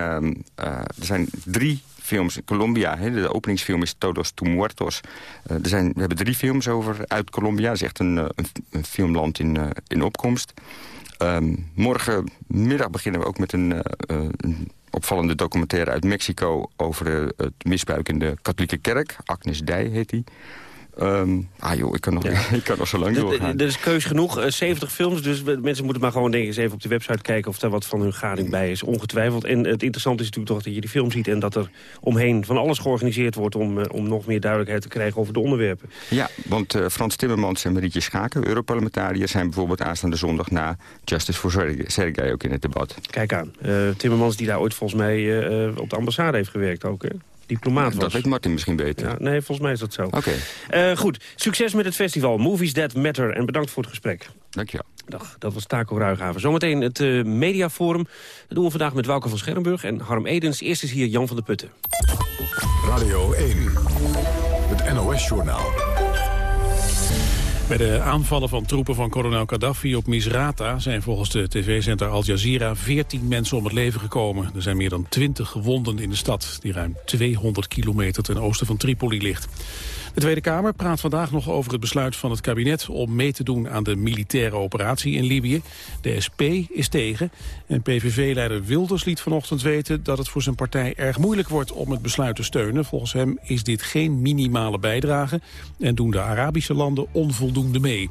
er zijn drie films in Colombia. Hè, de openingsfilm is Todos tu Muertos. Uh, er zijn, we hebben drie films over uit Colombia. Het is echt een, een, een filmland in, uh, in opkomst. Um, morgenmiddag beginnen we ook met een, een opvallende documentaire uit Mexico... over het misbruik in de katholieke kerk. Agnes Dij heet die. Um, ah joh, ik kan nog, ja. ik kan nog zo lang doorgaan. Er is keus genoeg, uh, 70 films, dus mensen moeten maar gewoon denk eens even op de website kijken of daar wat van hun gading bij is, ongetwijfeld. En het interessante is natuurlijk toch dat je die film ziet en dat er omheen van alles georganiseerd wordt om, uh, om nog meer duidelijkheid te krijgen over de onderwerpen. Ja, want uh, Frans Timmermans en Marietje Schaken, Europarlementariërs, zijn bijvoorbeeld aanstaande zondag na Justice for Sergei ook in het debat. Kijk aan, Timmermans die daar ooit volgens mij op de ambassade heeft gewerkt ook, hè? Diplomaat was. Dat weet Martin misschien beter. Ja, nee, volgens mij is dat zo. Oké. Okay. Uh, goed, succes met het festival Movies That Matter. En bedankt voor het gesprek. Dankjewel. Dag, dat was Taco Ruighaven. Zometeen het uh, mediaforum. Dat doen we vandaag met Wouke van Scherrenburg en Harm Edens. Eerst is hier Jan van der Putten. Radio 1, het NOS-journaal. Bij de aanvallen van troepen van kolonel Gaddafi op Misrata... zijn volgens de tv-center Al Jazeera 14 mensen om het leven gekomen. Er zijn meer dan 20 gewonden in de stad... die ruim 200 kilometer ten oosten van Tripoli ligt. De Tweede Kamer praat vandaag nog over het besluit van het kabinet... om mee te doen aan de militaire operatie in Libië. De SP is tegen. En PVV-leider Wilders liet vanochtend weten... dat het voor zijn partij erg moeilijk wordt om het besluit te steunen. Volgens hem is dit geen minimale bijdrage... en doen de Arabische landen onvoldoende mee.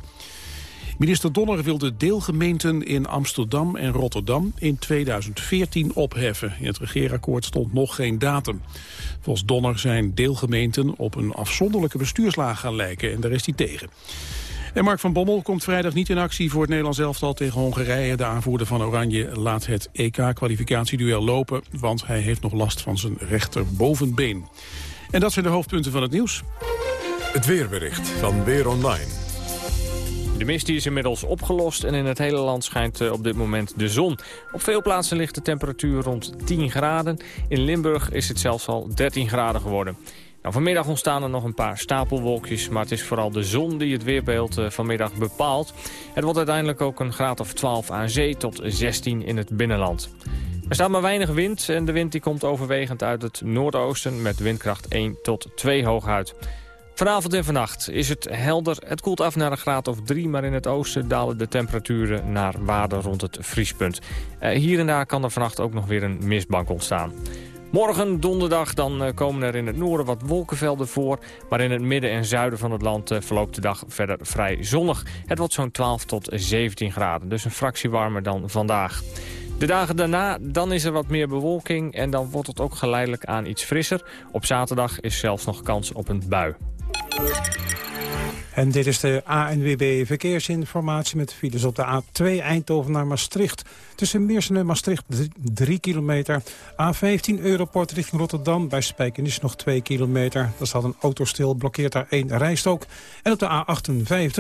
Minister Donner wil de deelgemeenten in Amsterdam en Rotterdam in 2014 opheffen. In het regeerakkoord stond nog geen datum. Volgens Donner zijn deelgemeenten op een afzonderlijke bestuurslaag gaan lijken en daar is hij tegen. En Mark van Bommel komt vrijdag niet in actie voor het Nederlands elftal tegen Hongarije. De aanvoerder van Oranje laat het EK-kwalificatieduel lopen, want hij heeft nog last van zijn rechterbovenbeen. En dat zijn de hoofdpunten van het nieuws. Het weerbericht van Weer Online. De mist is inmiddels opgelost en in het hele land schijnt eh, op dit moment de zon. Op veel plaatsen ligt de temperatuur rond 10 graden. In Limburg is het zelfs al 13 graden geworden. Nou, vanmiddag ontstaan er nog een paar stapelwolkjes, maar het is vooral de zon die het weerbeeld uh, vanmiddag bepaalt. Het wordt uiteindelijk ook een graad of 12 aan zee tot 16 in het binnenland. Er staat maar weinig wind en de wind die komt overwegend uit het noordoosten met windkracht 1 tot 2 hooguit. Vanavond en vannacht is het helder. Het koelt af naar een graad of 3, maar in het oosten dalen de temperaturen naar waarde rond het vriespunt. Uh, hier en daar kan er vannacht ook nog weer een mistbank ontstaan. Morgen, donderdag, dan uh, komen er in het noorden wat wolkenvelden voor. Maar in het midden en zuiden van het land uh, verloopt de dag verder vrij zonnig. Het wordt zo'n 12 tot 17 graden, dus een fractie warmer dan vandaag. De dagen daarna, dan is er wat meer bewolking en dan wordt het ook geleidelijk aan iets frisser. Op zaterdag is zelfs nog kans op een bui. En dit is de ANWB Verkeersinformatie met files op de A2 Eindhoven naar Maastricht. Tussen Meersen en Maastricht 3 kilometer. A15 Europort richting Rotterdam. Bij Spijkenis nog 2 kilometer. Daar staat een auto stil, blokkeert daar één rijstok. En op de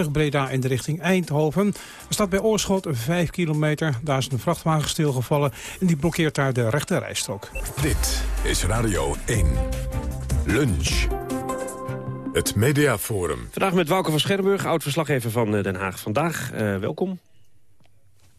A58 Breda in de richting Eindhoven. Er staat bij Oorschot 5 kilometer. Daar is een vrachtwagen stilgevallen en die blokkeert daar de rechte rijstok. Dit is Radio 1. Lunch. Het Mediaforum. Vandaag met Wouke van Scherrenburg, oud-verslaggever van eh, Den Haag Vandaag. Uh, welkom.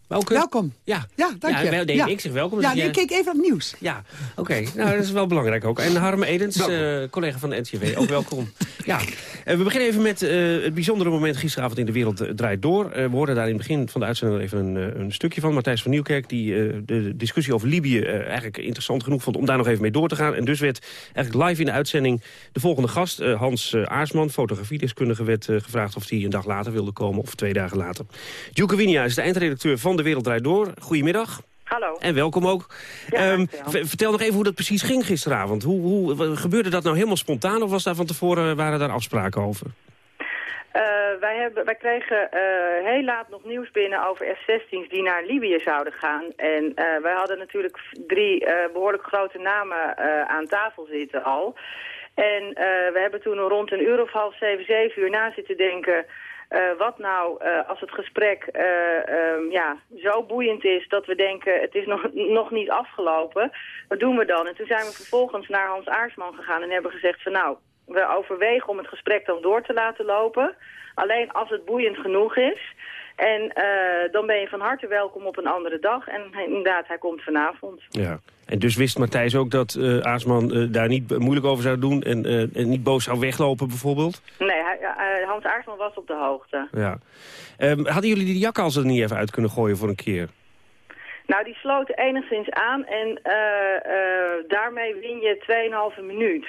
Welkom. Ja, ja dank je. Ja, nee, ja. ik zeg welkom. Ja, nee, ik keek even op het nieuws. Ja, oké. Nou, dat is wel belangrijk ook. En Harm Edens, uh, collega van de NCW, ook welkom. ja, uh, we beginnen even met uh, het bijzondere moment gisteravond in de wereld draait door. we hoorden daar in het begin van de uitzending even een, een stukje van. Matthijs van Nieuwkerk, die de discussie over Libië eigenlijk interessant genoeg vond om daar nog even mee door te gaan. En dus werd eigenlijk live in de uitzending de volgende gast, Hans Aarsman, fotografiedeskundige, werd gevraagd of hij een dag later wilde komen of twee dagen later. Duke Winia is de eindredacteur van de Wereld Draait Door. Goedemiddag. Hallo. En welkom ook. Ehm, vertel nog even hoe dat precies ging gisteravond. Hoe, hoe, gebeurde dat nou helemaal spontaan of was daar van tevoren, waren daar afspraken over? Uh, wij, hebben, wij kregen uh, heel laat nog nieuws binnen over F-16's die naar Libië zouden gaan. En uh, wij hadden natuurlijk drie behoorlijk grote namen aan tafel zitten al. En we hebben toen rond een uur of half zeven, zeven uur na zitten denken... Uh, wat nou uh, als het gesprek uh, um, ja, zo boeiend is dat we denken het is nog, nog niet afgelopen. Wat doen we dan? En toen zijn we vervolgens naar Hans Aarsman gegaan en hebben gezegd van nou, we overwegen om het gesprek dan door te laten lopen. Alleen als het boeiend genoeg is. En uh, dan ben je van harte welkom op een andere dag. En hij, inderdaad, hij komt vanavond. Ja. En dus wist Matthijs ook dat uh, Aasman uh, daar niet moeilijk over zou doen... En, en, niet boos zou weglopen bijvoorbeeld? Nee, hij, Hans Aarsman was op de hoogte. Ja. Um, hadden jullie die jakkals er niet even uit kunnen gooien voor een keer? Nou, die sloten enigszins aan en daarmee win je 2,5 minuut.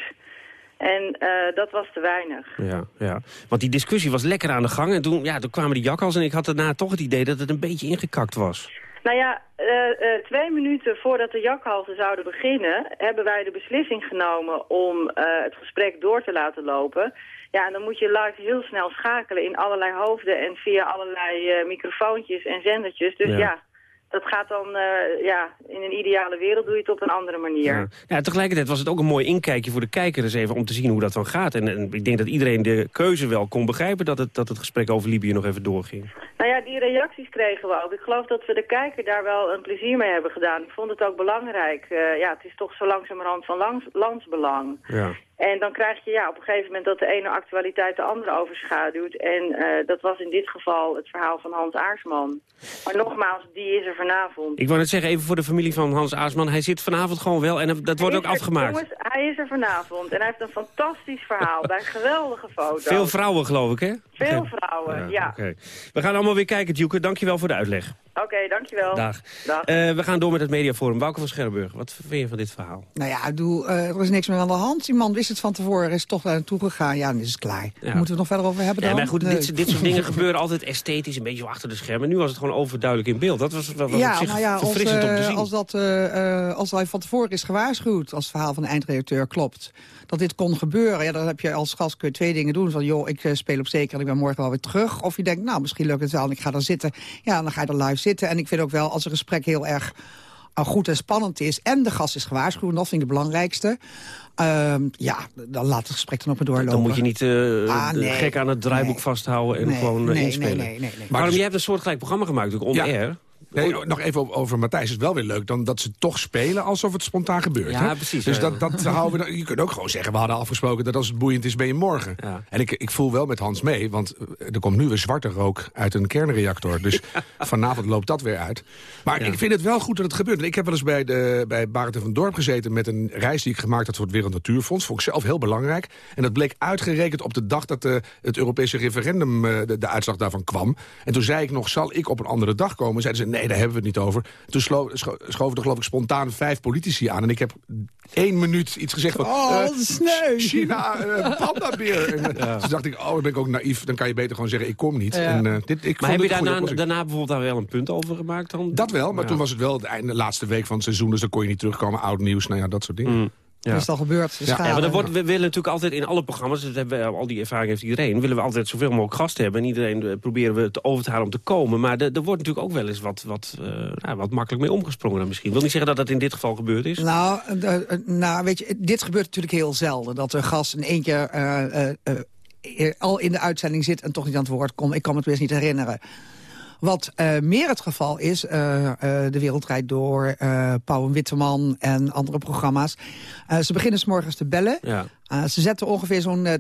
En uh, dat was te weinig. Ja, ja, want die discussie was lekker aan de gang. En toen, ja, toen kwamen die jakkals en ik had daarna toch het idee dat het een beetje ingekakt was. Nou ja, uh, uh, twee minuten voordat de jakhalzen zouden beginnen... hebben wij de beslissing genomen om het gesprek door te laten lopen. Ja, en dan moet je live heel snel schakelen in allerlei hoofden... en via allerlei microfoontjes en zendertjes. Dus ja dat gaat dan, uh, ja, in een ideale wereld doe je het op een andere manier. Ja. ja. tegelijkertijd was het ook een mooi inkijkje voor de kijker eens even om te zien hoe dat dan gaat. En, en, ik denk dat iedereen de keuze wel kon begrijpen dat het, dat het gesprek over Libië nog even doorging. Nou ja, die reacties kregen we ook. Ik geloof dat we de kijker daar wel een plezier mee hebben gedaan. Ik vond het ook belangrijk. Uh, ja, het is toch zo langzamerhand van lands, landsbelang. Ja. En dan krijg je ja, op een gegeven moment dat de ene actualiteit de andere overschaduwt. En uh, dat was in dit geval het verhaal van Hans Aarsman. Maar nogmaals, die is er vanavond. Ik wou net zeggen, even voor de familie van Hans Aarsman. Hij zit vanavond gewoon wel en dat wordt ook afgemaakt. Jongens, hij is er vanavond en hij heeft een fantastisch verhaal bij geweldige foto's. Veel vrouwen geloof ik, hè? Veel vrouwen, ja. ja. Okay. We gaan allemaal weer kijken, Duke. Dankjewel voor de uitleg. Oké, okay, dankjewel. Dag. Dag. Uh, we gaan door met het mediaforum. Wouke van Scherburg, wat vind je van dit verhaal? Nou ja, doe, uh, er is niks meer aan de hand. Die man wist het van tevoren, is toch daar naartoe gegaan. Ja, dan is het klaar. Ja. Moeten we het nog verder over hebben dan? Ja, maar goed, nee. dit, dit, soort dingen gebeuren altijd esthetisch, een beetje achter de schermen. Nu was het gewoon overduidelijk in beeld. Dat was, was ja, op zich nou ja, verfrissend als, om te zien. Als, dat, uh, als hij van tevoren is gewaarschuwd, als het verhaal van de eindredacteur klopt... dat dit kon gebeuren, ja, dan heb je als gast kun je twee dingen doen. Van, joh, ik speel op zeker en ik ben morgen wel weer terug. Of je denkt, nou, misschien lukt het wel en ik ga er zitten. Ja, dan ga je er live zitten. En ik vind ook wel, als een gesprek heel erg goed en spannend is... en de gast is gewaarschuwd, dat vind ik het belangrijkste... Uh, ja, dan laat het gesprek dan op het doorlopen. Dan moet je niet uh, ah, nee, gek aan het draaiboek nee, vasthouden en nee, gewoon nee, inspelen. Nee, nee, nee, nee. Maar dus, jij hebt een soortgelijk programma gemaakt, ook on ja. Nee, nog even over Matthijs. Het is wel weer leuk dan dat ze toch spelen alsof het spontaan gebeurt. Ja, hè? precies. Dus ja. dat, dat houden we, je kunt ook gewoon zeggen, we hadden afgesproken dat als het boeiend is, ben je morgen. Ja. En ik, ik voel wel met Hans mee, want er komt nu weer zwarte rook uit een kernreactor. Dus vanavond loopt dat weer uit. Maar ik vind het wel goed dat het gebeurt. Ik heb wel eens bij, de, bij Barend van Dorp gezeten met een reis die ik gemaakt had voor het Wereld Natuurfonds. Vond ik zelf heel belangrijk. En dat bleek uitgerekend op de dag dat de, het Europese referendum, de, de uitslag daarvan kwam. En toen zei ik nog, zal ik op een andere dag komen? Zeiden ze, nee, daar hebben we het niet over. Toen scho scho schoven er geloof ik spontaan vijf politici aan. En ik heb één minuut iets gezegd van... Oh, uh, sneu! China, uh, pandabeer. En, ja. Dus dacht ik, oh, dan ben ik ook naïef. Dan kan je beter gewoon zeggen, ik kom niet. Ja. En, uh, dit, ik maar heb je daarna, daarna bijvoorbeeld daar wel een punt over gemaakt? Dan? Dat wel, maar ja. toen was het wel einde, de laatste week van het seizoen. Dus dan kon je niet terugkomen. Oud nieuws, nou ja, dat soort dingen. Mm. Ja. Is al gebeurd. Ja. ja, maar wordt, we willen natuurlijk altijd in alle programma's, dat hebben we, al die ervaring heeft iedereen, willen we altijd zoveel mogelijk gasten hebben. En iedereen proberen we te over te halen om te komen. Maar er wordt natuurlijk ook wel eens wat, wat, uh, nou, wat makkelijk mee omgesprongen dan misschien. Ik wil niet zeggen dat dat in dit geval gebeurd is. Nou, de, nou weet je, dit gebeurt natuurlijk heel zelden. Dat een gast in één keer uh, al in de uitzending zit en toch niet aan het woord komt. Ik kan me het best niet herinneren. Wat uh, meer het geval is, uh, uh, De Wereld Rijdt Door, Pauw en Witteman en andere programma's. ze beginnen s morgens te bellen. Ja. Uh, ze zetten ongeveer zo'n uh,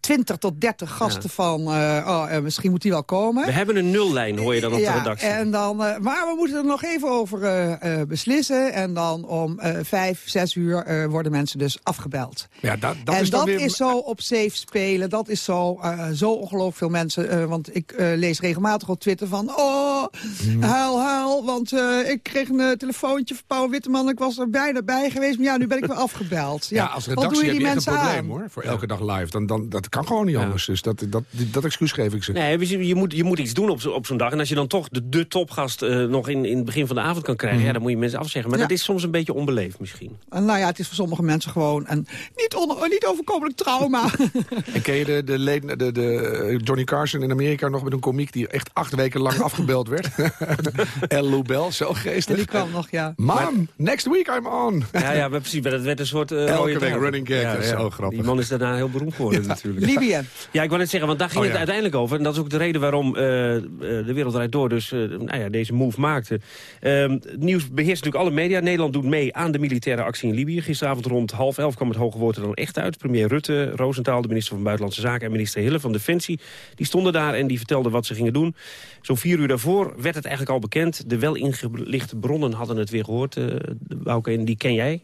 20 tot 30 gasten ja. van... Uh, oh, misschien moet die wel komen. We hebben een nullijn, hoor je dan op ja, de redactie. En dan, maar we moeten er nog even over uh, beslissen. En dan om vijf, zes uur worden mensen dus afgebeld. Ja, dat, dat en is dat weer... is zo op safe spelen. Dat is zo, zo ongelooflijk veel mensen. want ik lees regelmatig op Twitter van... Oh, Hmm. huil, huil. Want ik kreeg een telefoontje van Paul Witteman. Ik was er bijna bij geweest. Maar ja, nu ben ik weer afgebeld. Ja, als Wat doen je die mensen aan? Probleem hoor, voor elke dag live. Dan, dan, dat kan gewoon niet anders. Dus dat, dat, dat, excuus geef ik ze. Nee, je, moet, je moet iets doen op, op zo'n dag. En als je dan toch de, de topgast uh, nog in, in het begin van de avond kan krijgen... Mhm. ja, dan moet je mensen afzeggen. Maar dat is soms een beetje onbeleefd misschien. nou ja, het is voor sommige mensen gewoon een niet, niet overkomelijk trauma. en ken je de, de, de, de, Johnny Carson in Amerika nog met een komiek... die echt acht weken lang afgebeld werd? El Lubel, zo geestig. En die kwam nog, ja. Mom, next week I'm on. ja, ja, precies. Dat werd een soort... Uh, Elke week running gag, ja, grappig. Die man is daarna heel beroemd geworden natuurlijk. Libië. Ja, ik wou net zeggen, want daar ging oh, het uiteindelijk over. En dat is ook de reden waarom uh, de Wereldrijd Door dus uh, nou ja, deze move maakte. Het nieuws beheerst natuurlijk alle media. Nederland doet mee aan de militaire actie in Libië. Gisteravond rond half elf kwam het hoge woord er dan echt uit. Premier Rutte, Roosentaal, de minister van Buitenlandse Zaken... en minister Hille van Defensie, die stonden daar en die vertelden wat ze gingen doen. Zo'n vier uur daarvoor werd het eigenlijk al bekend. De wel ingelichte bronnen hadden het weer gehoord. Uh, Bouke, die ken jij?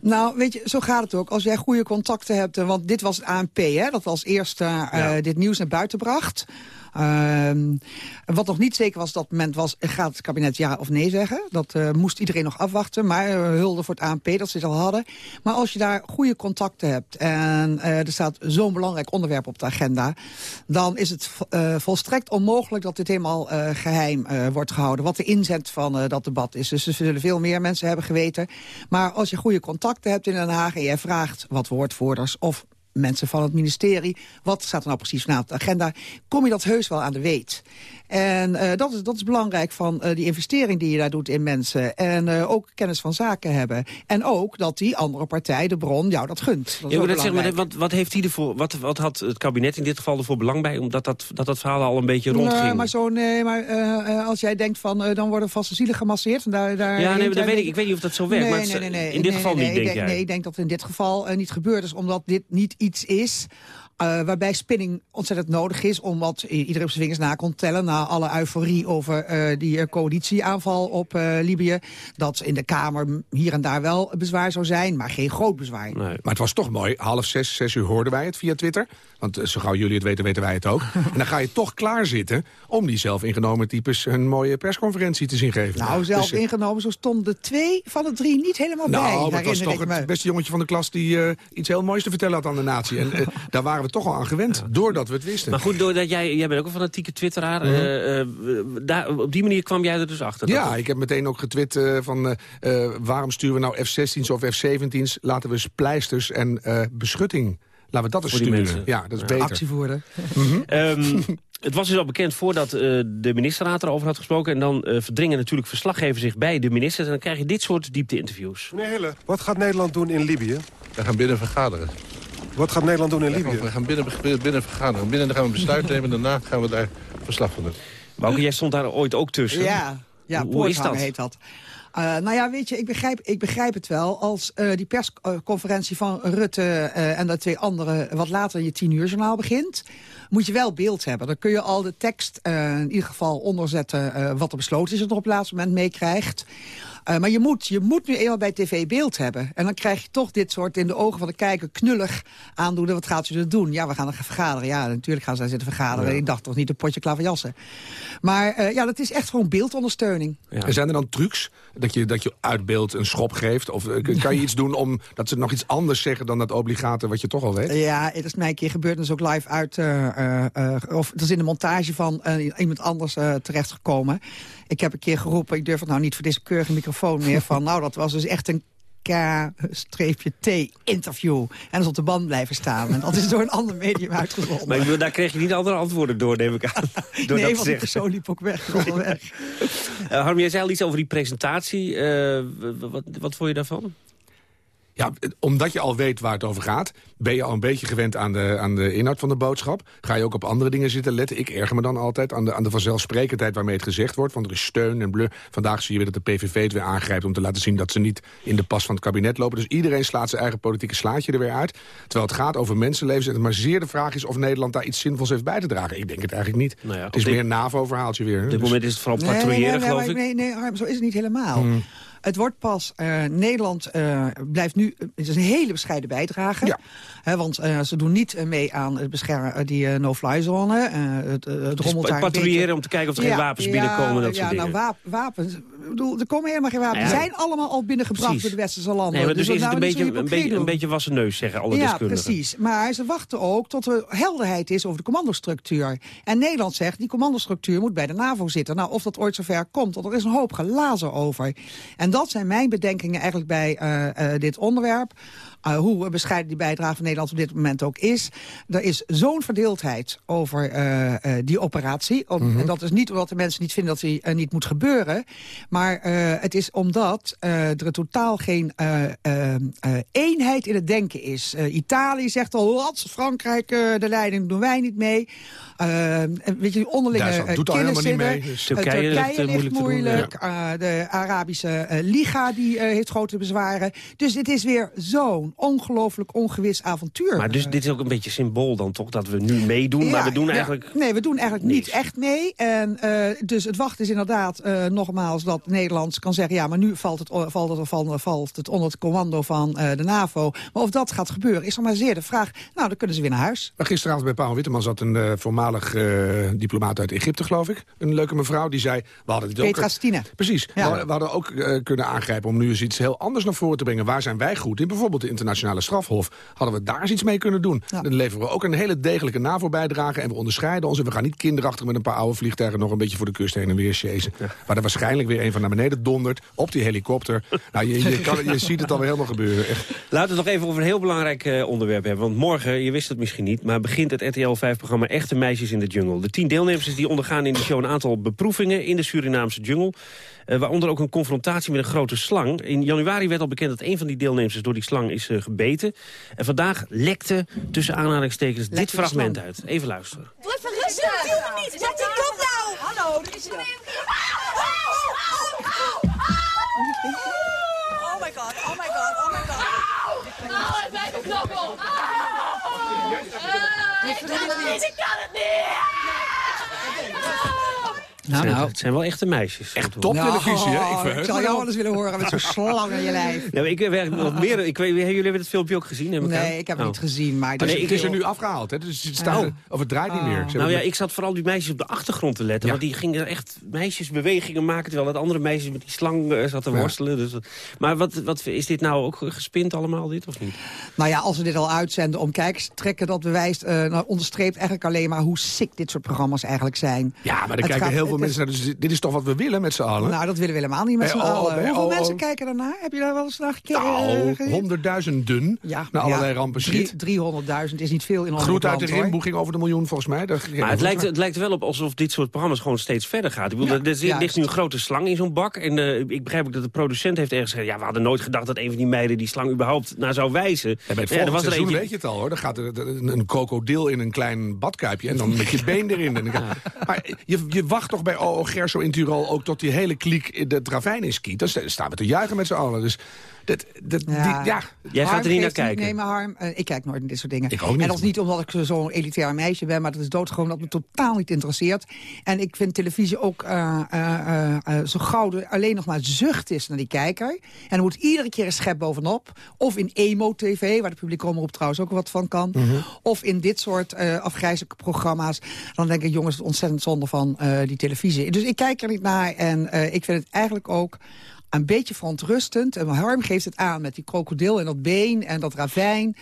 Nou, weet je, zo gaat het ook. Als jij goede contacten hebt, eh, want dit was het ANP, hè, dat als eerste uh, dit nieuws naar buiten bracht. Uh, wat nog niet zeker was dat moment was, gaat het kabinet ja of nee zeggen. Dat uh, moest iedereen nog afwachten, maar uh, hulde voor het ANP dat ze het al hadden. Maar als je daar goede contacten hebt en uh, er staat zo'n belangrijk onderwerp op de agenda... dan is het volstrekt onmogelijk dat dit helemaal geheim wordt gehouden. Wat de inzet van dat debat is. Dus er zullen veel meer mensen hebben geweten. Maar als je goede contacten hebt in Den Haag en jij vraagt wat woordvoerders... of mensen van het ministerie. Wat staat er nou precies vanavond op de agenda? Kom je dat heus wel aan de weet. En uh, dat, is, dat is belangrijk van uh, die investering die je daar doet in mensen. En uh, ook kennis van zaken hebben. En ook dat die andere partij, de bron, jou dat gunt. Dat ja, dat zeg maar, wat, wat, heeft hij ervoor, wat, wat had het kabinet in dit geval ervoor belang bij? Omdat dat, dat, dat verhaal al een beetje rondging. Nee, maar, zo, nee, maar als jij denkt van, dan worden vaste zielen gemasseerd. En daar, daar ja, nee, dat weet ik. Ik weet niet of dat zo werkt. Nee, maar nee, nee, nee, in dit geval niet, denk jij? Nee, ik denk dat het in dit geval niet gebeurd is. Omdat dit niet iets is uh, waarbij spinning ontzettend nodig is, omdat iedereen op zijn vingers na kon tellen... na alle euforie over uh, die uh, coalitieaanval op Libië... dat in de Kamer hier en daar wel bezwaar zou zijn, maar geen groot bezwaar. Nee. Maar het was toch mooi. Half zes, zes uur hoorden wij het via Twitter. Want zo gauw jullie het weten, weten wij het ook. en dan ga je toch klaarzitten om die zelf ingenomen types... een mooie persconferentie te zien geven. Nou, zelf dus, ingenomen, zo stonden twee van de drie niet helemaal nou, bij. Nou, was toch het beste jongetje van de klas... die iets heel moois te vertellen had aan de natie. En daar waren we toch al aan gewend, doordat we het wisten. Maar goed, doordat jij, jij bent ook een fanatieke twitteraar. Mm -hmm. daar, op die manier kwam jij er dus achter? Ja, ik heb meteen ook getwitt uh, van... Uh, waarom sturen we nou F-16's of F-17's? Laten we pleisters en beschutting... Laten we dat eens sturen. Ja, dat is beter. Actievoerder. Mm -hmm. um, het was dus al bekend voordat uh, de ministerraad erover had gesproken. En dan uh, verdringen natuurlijk verslaggevers zich bij de ministers. En dan krijg je dit soort diepte-interviews. Meneer Hille, wat gaat Nederland doen in Libië? We gaan binnen vergaderen. Wat gaat Nederland doen in Libië? We gaan binnen, binnen vergaderen. Binnen gaan we besluit nemen. Daarna gaan we daar verslag van doen. Wouke, jij stond daar ooit ook tussen. Ja, ja hoe, hoe is dat? heet dat. Uh, nou ja, weet je, ik begrijp, ik begrijp het wel. Als uh, die persconferentie van Rutte uh, en de twee anderen... wat later in je tien uur journaal begint... moet je wel beeld hebben. Dan kun je al de tekst in ieder geval onderzetten... wat er besloten is, dat er op het laatste moment meekrijgt. Uh, maar je moet, je moet nu eenmaal bij tv beeld hebben. En dan krijg je toch dit soort in de ogen van de kijker knullig aandoen. Wat gaat u er doen? Ja, we gaan er vergaderen. Ja, natuurlijk gaan ze zitten vergaderen. Ja. Ik dacht toch niet een potje klaverjassen. Maar uh, ja, dat is echt gewoon beeldondersteuning. Ja. En zijn er dan trucs dat je, dat je uit beeld een schop geeft? Of uh, kan je iets doen om dat ze nog iets anders zeggen dan dat obligate wat je toch al weet? Ja, het is mij een keer gebeurd. Dat is ook live uit... of dat is in de montage van iemand anders terechtgekomen. Ik heb een keer geroepen, ik durf het nou niet voor deze keurige microfoon meer... van nou, dat was dus echt een K-T-interview. En dat is op de band blijven staan. En dat is door een ander medium uitgezonden. Maar bedoel, daar kreeg je niet andere antwoorden door, neem ik aan. door nee, dat want die persoon liep ook weg. weg. uh, Harm, jij zei al iets over die presentatie. Uh, wat, wat vond je daarvan? Ja, omdat je al weet waar het over gaat... ben je al een beetje gewend aan de, aan de inhoud van de boodschap. Ga je ook op andere dingen zitten letten. Ik erger me dan altijd aan de, aan de vanzelfsprekendheid waarmee het gezegd wordt. Want er is steun en blur. Vandaag zie je weer dat de PVV het weer aangrijpt... om te laten zien dat ze niet in de pas van het kabinet lopen. Dus iedereen slaat zijn eigen politieke slaatje er weer uit. Terwijl het gaat over mensenlevens. En het maar zeer de vraag is of Nederland daar iets zinvols heeft bij te dragen. Ik denk het eigenlijk niet. Nou ja, het is meer een NAVO-verhaaltje weer. Op dit dus- moment is het vooral patrouilleren, nee, nee, geloof ik. Nee, nee, Harm, zo is het niet helemaal. Hmm. Het wordt pas, uh, Nederland uh, blijft nu, het is een hele bescheiden bijdrage. Ja. Hè, want uh, ze doen niet mee aan het beschermen, die no-fly zone. het, het rommelt patrouilleren om te kijken of er ja, geen wapens binnenkomen. Dat ja, soort nou, dingen. wap wapens, ik bedoel, er komen helemaal geen wapens. Die zijn allemaal al binnengebracht Precies. door de westerse landen. Nee, dus, dus is het nou een niet beetje, een, beetje, een beetje wassen neus, zeggen alle ja, deskundigen. precies. Maar ze wachten ook tot er helderheid is over de commandostructuur. En Nederland zegt, die commandostructuur moet bij de NAVO zitten. Nou, of dat ooit zover komt, want er is een hoop glazen over. En dat zijn mijn bedenkingen eigenlijk bij uh, uh, dit onderwerp. Uh, hoe bescheiden die bijdrage van Nederland op dit moment ook is. Er is zo'n verdeeldheid over uh, uh, die operatie. Om, Mhm. mm -hmm. En dat is niet omdat de mensen niet vinden dat die uh, niet moet gebeuren. Maar het is omdat er totaal geen eenheid in het denken is. Italië zegt al, wat, Frankrijk de leiding doen wij niet mee. weet je, onderlinge Duitsland doet al helemaal niet mee. Dus. Turkije, Turkije ligt moeilijk. moeilijk. Ja. de Arabische Liga die heeft grote bezwaren. Dus dit is weer zo'n ongelooflijk ongewis avontuur. Maar dus dit is ook een beetje symbool dan toch, dat we nu meedoen, ja, maar we doen ja. eigenlijk... Nee, we doen eigenlijk niks. niet echt mee. En uh, dus het wachten is inderdaad uh, nogmaals dat Nederland kan zeggen... ja, maar nu valt het, valt het, valt, valt het onder het commando van uh, de NAVO. Maar of dat gaat gebeuren, is nog maar zeer de vraag. Nou, dan kunnen ze weer naar huis. Maar gisteravond bij Paul Witteman zat een uh, voormalig diplomaat uit Egypte, geloof ik. Een leuke mevrouw, die zei... We hadden dit Petra ook, Stine. Precies. Ja. We, we, hadden ook kunnen aangrijpen om nu eens iets heel anders naar voren te brengen. Waar zijn wij goed in? Bijvoorbeeld de internationale strafhof hadden we daar eens iets mee kunnen doen. Ja. Dan leveren we ook een hele degelijke NAVO-bijdrage... en we onderscheiden ons en we gaan niet kinderachtig met een paar oude vliegtuigen... nog een beetje voor de kust heen en weer chasen. Ja. Waar er waarschijnlijk weer een van naar beneden dondert op die helikopter. nou, je, je, kan, je ziet het alweer helemaal gebeuren. Echt. Laten we het nog even over een heel belangrijk uh, onderwerp hebben. Want morgen, je wist het misschien niet... maar begint het RTL 5-programma Echte Meisjes in de Jungle. De tien deelnemers die ondergaan in de show een aantal beproevingen... in de Surinaamse jungle. Uh, waaronder ook een confrontatie met een grote slang. In januari werd al bekend dat een van die deelnemers door die slang is uh, gebeten. En vandaag lekte tussen aanhalingstekens dit fragment uit. Even luisteren. Doe even rustig. Doe niet. Zet die kop nou. Hallo, er is een... Oh my god, oh my god, oh my god. Nou, het blijft een knop op. Ik kan het niet, ik kan het niet. Nou, nou. Het zijn wel echte meisjes. Echt toptelevisie, hè? Ik, verheug ik zou jou wel eens willen horen met zo'n slang in je lijf. Ja, ik werk nog meer. Ik weet, jullie hebben het filmpje ook gezien? Heb nee, ik heb het oh. niet gezien. Maar dus nee, het is er nu afgehaald, hè? Dus het, staat, oh. of het draait niet meer. Oh. Nou ja, ik zat vooral die meisjes op de achtergrond te letten. Ja. Want die gingen echt meisjesbewegingen maken... terwijl dat andere meisjes met die slang uh, zat te worstelen. Ja. Dus, maar wat, wat, is dit nou ook gespind allemaal, dit, of niet? Nou ja, als we dit al uitzenden om kijkers te trekken... dat bewijst, uh, nou, onderstreept eigenlijk alleen maar... hoe sick dit soort programma's eigenlijk zijn. Ja, maar er kijken heel veel mensen naar... Dus dit is toch wat we willen met z'n allen? Nou, dat willen we helemaal niet met z'n allen. Hoeveel mensen kijken daarnaar? Heb je daar wel eens naar gekeken? Nou, honderdduizenden ja, naar allerlei rampen shit. 300.000 is niet veel in ons Groet uit de Rimboe ging over de miljoen volgens mij. Dat maar het lijkt, het lijkt wel op alsof dit soort programma's gewoon steeds verder gaat. Ik bedoel, ja, er ligt juist. nu een grote slang in zo'n bak. En uh, ik begrijp ook dat de producent heeft ergens gezegd... ja, we hadden nooit gedacht dat een van die meiden die slang überhaupt naar zou wijzen. Ja, bij het ja, was er eentje... weet je het al hoor. Dan gaat er een, een krokodil in een klein badkuipje en dan met je been erin. En dan, maar je, je wacht toch bij O.O. Gerso in Tirol ook tot die hele kliek de ravijn in skiet. Dan staan we te juichen met z'n allen. Dus dat, dat, ja. Die, ja. Jij gaat er niet naar kijken. Nee, maar Harm, uh, ik kijk nooit naar dit soort dingen. Ik ook niet. En dat is niet omdat ik zo'n elitair meisje ben, maar dat is doodgewoon dat me totaal niet interesseert. En ik vind televisie ook uh, uh, zo gauw er alleen nog maar zucht is naar die kijker. En er moet iedere keer een schep bovenop. Of in emo-tv, waar de publieke omroep trouwens ook wat van kan. Mhm. Mm -hmm. Of in dit soort afgrijzelijke programma's. Dan denk ik, jongens, het is ontzettend zonde van die televisie. Dus ik kijk er niet naar en ik vind het eigenlijk ook een beetje verontrustend. En Harm geeft het aan met die krokodil en dat been en dat ravijn.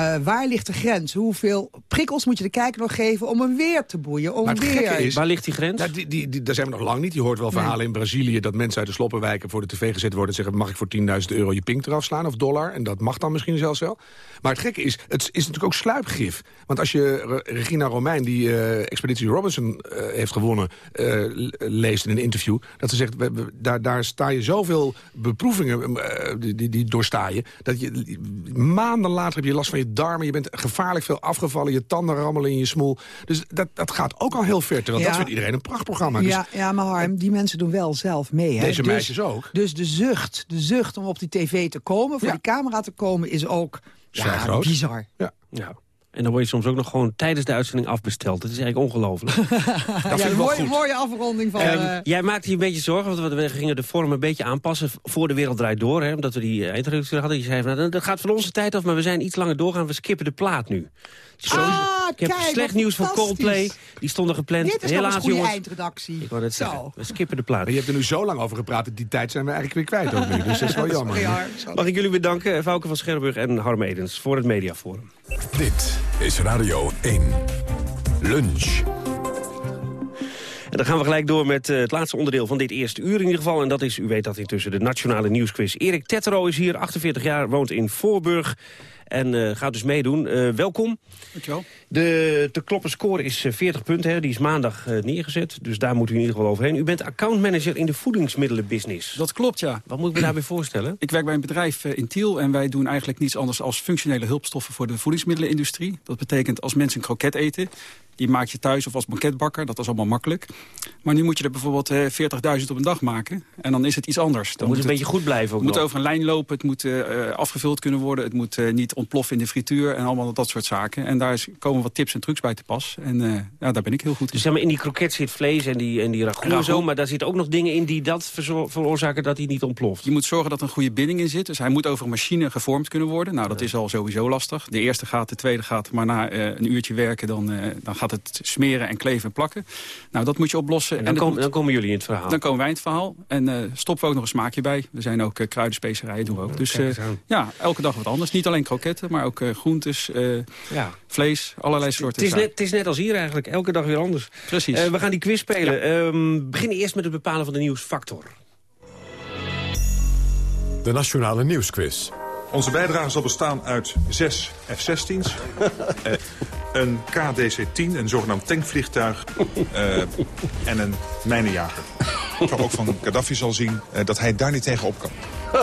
Uh, waar ligt de grens? Hoeveel prikkels moet je de kijker nog geven om hem weer te boeien? Om maar het weer... is, waar ligt die grens? Ja, die, die, die, daar zijn we nog lang niet. Je hoort wel verhalen nee. in Brazilië dat mensen uit de sloppenwijken voor de tv gezet worden... en zeggen, mag ik voor 10.000 euro je pink eraf slaan of dollar? En dat mag dan misschien zelfs wel. Maar het gekke is, het is natuurlijk ook sluipgif. Want als je Regina Romein, die uh, Expeditie Robinson uh, heeft gewonnen... leest in een interview, dat ze zegt... We, we, daar, daar sta je zoveel beproevingen, die, die, die doorsta je... dat je maanden later heb je last van je darmen. Je bent gevaarlijk veel afgevallen. Je tanden rammelen in je smoel. Dus dat, dat gaat ook al heel ver. Terwijl ja. dat vindt iedereen een prachtprogramma. Dus ja, ja, maar Harm, die mensen doen wel zelf mee. Hè? Deze dus, meisjes ook. Dus de zucht, de zucht om op die tv te komen, voor Ja. die camera te komen, is ook ja, groot. bizar. Ja. Ja. En dan word je soms ook nog gewoon tijdens de uitzending afbesteld. Dat is eigenlijk ongelooflijk. ja, een mooie, mooie afronding van... Ehm, eh, Jij maakte je een beetje zorgen, want we gingen de vorm een beetje aanpassen... voor de wereld draait door, hè, omdat we die eh, eindredacteur hadden. Je zei, van, nou, dat gaat van onze tijd af, maar we zijn iets langer doorgaan. We skippen de plaat nu. Zo, Ah, ik heb kijk, slecht nieuws voor fantastisch. Coldplay. Die stonden gepland. Dit is Helaas, eens goede jongens. eindredactie. Ik wou net Zo. zeggen, we skippen de plaat. Maar je hebt er nu zo lang over gepraat, die tijd zijn we eigenlijk weer kwijt ook nu. Dus dat is wel jammer. Sorry. Mag ik jullie bedanken, Vauke van Scherburg en Harm Edens... voor het Mediaforum. Dit is Radio 1. Lunch. En dan gaan we gelijk door met eh, het laatste onderdeel van dit eerste uur in ieder geval. En dat is, u weet dat intussen, de Nationale Nieuwsquiz. Erik Tettero is hier, 48 jaar, woont in Voorburg. En eh, gaat dus meedoen. Eh, welkom. Dankjewel. De te kloppen score is eh, 40 punten. Hè. Die is maandag eh, neergezet. Dus daar moet u in ieder geval overheen. U bent accountmanager in de voedingsmiddelenbusiness. Dat klopt, ja. Wat moet ik me daarbij voorstellen? Ik werk bij een bedrijf eh, in Tiel en wij doen eigenlijk niets anders als functionele hulpstoffen voor de voedingsmiddelenindustrie. Dat betekent als mensen een kroket eten, die maak je thuis of als banketbakker, dat is allemaal makkelijk. Maar nu moet je er bijvoorbeeld eh, 40.000 op een dag maken en dan is het iets anders. Dan moet het een beetje goed blijven ook Het moet nog. over een lijn lopen, het moet eh, afgevuld kunnen worden, het moet eh, niet ontploffen in de frituur en allemaal dat soort zaken. En daar is, komen wat tips en trucs bij te pas en eh, ja, daar ben ik heel goed in. Dus zeg maar, in die kroket zit vlees en die, en die ragout en zo. Maar daar zitten ook nog dingen in die dat veroorzaken dat hij niet ontploft. Je moet zorgen dat er een goede binding in zit. Dus hij moet over een machine gevormd kunnen worden. Nou, dat is al sowieso lastig. De eerste gaat, de tweede gaat. Maar na eh, een uurtje werken, dan, eh, dan gaat het smeren en kleven en plakken. Nou, dat moet je oplossen. En dan, het kom- moet- dan komen jullie in het verhaal. dan komen wij in het verhaal. En eh, stoppen we ook nog een smaakje bij. We zijn ook uh, kruidenspecerijen doen we ook. Dus Kijk eens eh, ja, elke dag wat anders. Niet alleen kroketten, maar ook eh, groentes, eh, Ja. vlees, allerlei soorten Het is, net, het is net als hier eigenlijk, elke dag weer anders. Precies. Eh, we gaan die quiz spelen. Ehm, we beginnen eerst met het bepalen van de nieuwsfactor. De Nationale Nieuwsquiz. Onze bijdrage zal bestaan uit zes F-16's, eh, een KDC-10, een zogenaamd tankvliegtuig eh, en een mijnenjager. Ik zou ook van Gaddafi zal zien eh, dat hij daar niet tegen op kan.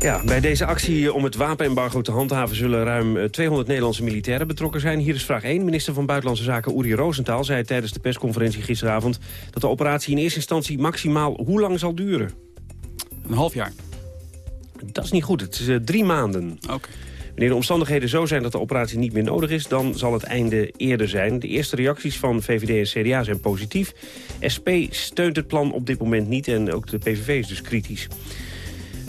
Ja, bij deze actie om het wapenembargo te handhaven... zullen ruim eh, 200 Nederlandse militairen betrokken zijn. Hier is vraag 1. Minister van Buitenlandse Zaken Uri Rosenthal zei tijdens de persconferentie gisteravond... dat de operatie in eerste instantie maximaal hoe lang zal duren? Een half jaar. Dat is niet goed. Het is eh, drie maanden. Oké. Wanneer de omstandigheden zo zijn dat de operatie niet meer nodig is... dan zal het einde eerder zijn. De eerste reacties van VVD en CDA zijn positief. SP steunt het plan op dit moment niet en ook de PVV is dus kritisch.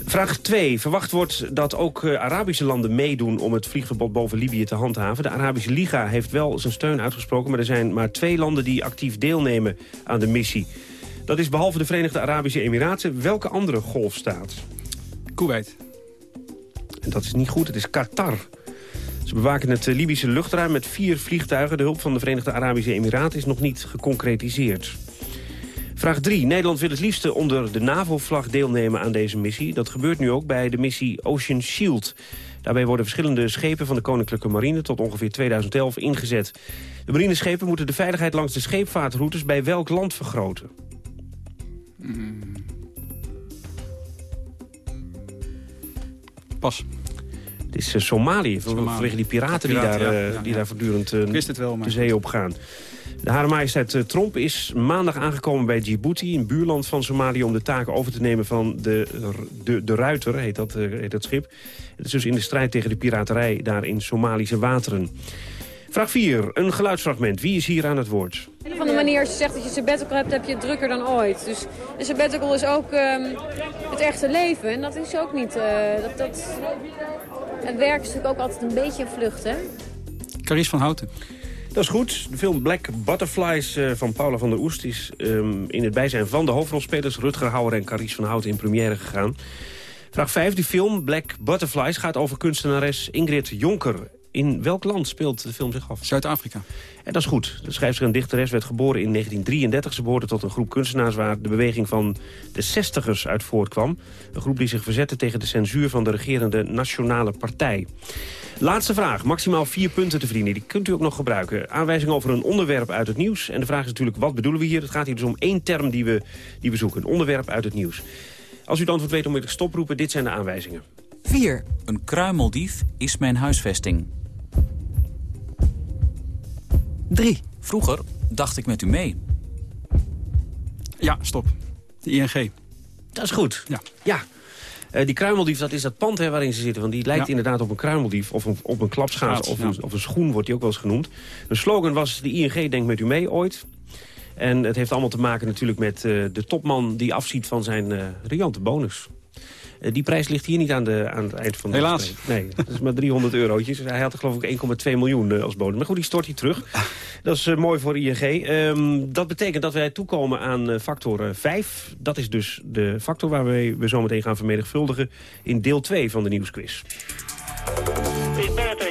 Vraag 2. Verwacht wordt dat ook eh, Arabische landen meedoen om het vliegverbod boven Libië te handhaven. De Arabische Liga heeft wel zijn steun uitgesproken... maar er zijn maar twee landen die actief deelnemen aan de missie. Dat is behalve de Verenigde Arabische Emiraten welke andere golfstaat? Kuwait. En dat is niet goed, het is Qatar. Ze bewaken het eh, Libische luchtruim met vier vliegtuigen. De hulp van de Verenigde Arabische Emiraten is nog niet geconcretiseerd. Vraag 3. Nederland wil het liefste onder de NAVO-vlag deelnemen aan deze missie. Dat gebeurt nu ook bij de missie Ocean Shield. Daarbij worden verschillende schepen van de Koninklijke Marine tot ongeveer 2011 ingezet. De marineschepen moeten de veiligheid langs de scheepvaartroutes bij welk land vergroten? Pas. Het is eh, Somalië, van- Somalië. vanwege die piraten die, Piraten, daar, ja, eh, ja, die ja. daar voortdurend eh, wel, de zee op gaan. De Hare Majesteit Trump is maandag aangekomen bij Djibouti... een buurland van Somalië om de taken over te nemen van de, de, de Ruiter, heet dat, heet dat schip. Het is dus in de strijd tegen de piraterij daar in Somalische wateren. Vraag 4, een geluidsfragment. Wie is hier aan het woord? Een van de manier als je zegt dat je sabbatical hebt, heb je het drukker dan ooit. Dus een sabbatical is ook ehm, het echte leven. En dat is ook niet... eh, dat, dat... Het werk is natuurlijk ook altijd een beetje een vlucht, hè? Caries van Houten. Dat is goed. De film Black Butterflies eh, van Paula van der Oest... is ehm, in het bijzijn van de hoofdrolspelers Rutger Hauer en Carice van Houten in première gegaan. Vraag 5. Die film Black Butterflies gaat over kunstenares Ingrid Jonker. In welk land speelt de film zich af? Zuid-Afrika. En dat is goed. De schrijfster en dichteres werd geboren in 1933. Ze behoorde tot een groep kunstenaars waar de beweging van de zestigers uit voortkwam. Een groep die zich verzette tegen de censuur van de regerende Nationale Partij. Laatste vraag. Maximaal vier punten te verdienen. Die kunt u ook nog gebruiken. Aanwijzing over een onderwerp uit het nieuws. En de vraag is natuurlijk, wat bedoelen we hier? Het gaat hier dus om één term die we, die we zoeken. Een onderwerp uit het nieuws. Als u het antwoord weet, onmiddellijk stoproepen. Dit zijn de aanwijzingen. 4. Een kruimeldief is mijn huisvesting. 3. Vroeger dacht ik met u mee. Ja, stop. De ING. Dat is goed. Ja. Ja. Eh, die kruimeldief, dat is dat pand hè, waarin ze zitten. Want die lijkt Ja. inderdaad op een kruimeldief. Of een, op een klapschaats Schaats, of, ja. of een schoen wordt die ook wel eens genoemd. De slogan was, de ING denkt met u mee ooit. En het heeft allemaal te maken natuurlijk met eh, de topman die afziet van zijn eh riante bonus. Eh, die prijs ligt hier niet aan, de, aan het eind van de Helaas. gesprek. Nee, dat is maar 300 eurotjes. Hij had er geloof ik 1,2 miljoen eh, als bonus. Maar goed, die stort hij terug. Dat is eh, mooi voor ING. Ehm, dat betekent dat wij toekomen aan factor 5. Dat is dus de factor waarmee we zo meteen gaan vermenigvuldigen... in deel 2 van de nieuwsquiz. Ik ben het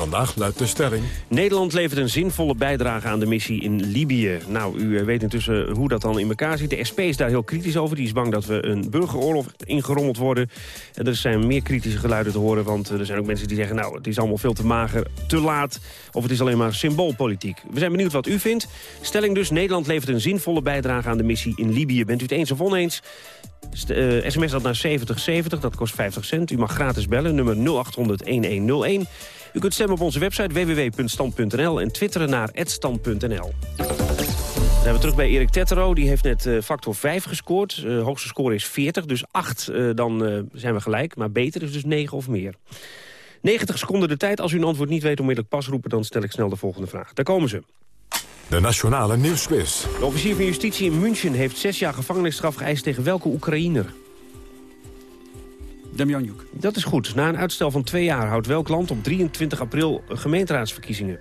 Vandaag luidt de stelling... Nederland levert een zinvolle bijdrage aan de missie in Libië. Nou, u eh, weet intussen hoe dat dan in elkaar zit. De SP is daar heel kritisch over. Die is bang dat we een burgeroorlog ingerommeld worden. En er zijn meer kritische geluiden te horen. Want eh, er zijn ook mensen die zeggen... nou, het is allemaal veel te mager, te laat. Of het is alleen maar symboolpolitiek. We zijn benieuwd wat u vindt. Stelling dus, Nederland levert een zinvolle bijdrage aan de missie in Libië. Bent u het eens of oneens? St- eh, sms dat naar 7070, dat kost 50 cent. U mag gratis bellen, nummer 0800-1101. U kunt stemmen op onze website www.stand.nl en twitteren naar @stand.nl. Dan zijn we terug bij Erik Tettero. Die heeft net eh, factor 5 gescoord. Eh hoogste score is 40, dus 8 eh, dan zijn we gelijk. Maar beter is dus 9 of meer. 90 seconden de tijd. Als u een antwoord niet weet, onmiddellijk pas roepen... dan stel ik snel de volgende vraag. Daar komen ze. De Nationale Nieuwsquiz. De officier van justitie in München heeft zes jaar gevangenisstraf geëist... tegen welke Oekraïner? Demjanjuk. Dat is goed. Na een uitstel van twee jaar houdt welk land op 23 april gemeenteraadsverkiezingen?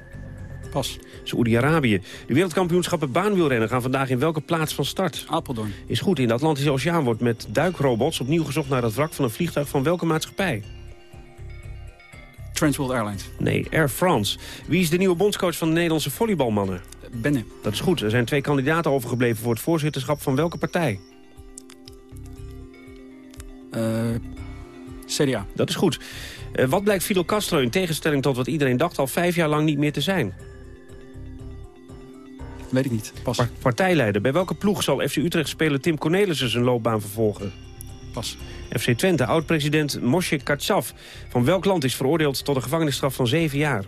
Pas. Saoedi-Arabië. De wereldkampioenschappen baanwielrennen gaan vandaag in welke plaats van start? Apeldoorn. Is goed. In de Atlantische Oceaan wordt met duikrobots opnieuw gezocht naar het wrak van een vliegtuig van welke maatschappij? Transworld Airlines. Nee, Air France. Wie is de nieuwe bondscoach van de Nederlandse volleybalmannen? Benne. Dat is goed. Er zijn twee kandidaten overgebleven voor het voorzitterschap van welke partij? Eh, CDA. Dat is goed. Eh, wat blijkt Fidel Castro in tegenstelling tot wat iedereen dacht al vijf jaar lang niet meer te zijn? Weet ik niet. Pas. Par- partijleider. Bij welke ploeg zal FC Utrecht-speler Tim Cornelissen zijn loopbaan vervolgen? Pas. FC Twente, oud-president Moshe Katsav. Van welk land is veroordeeld tot een gevangenisstraf van zeven jaar?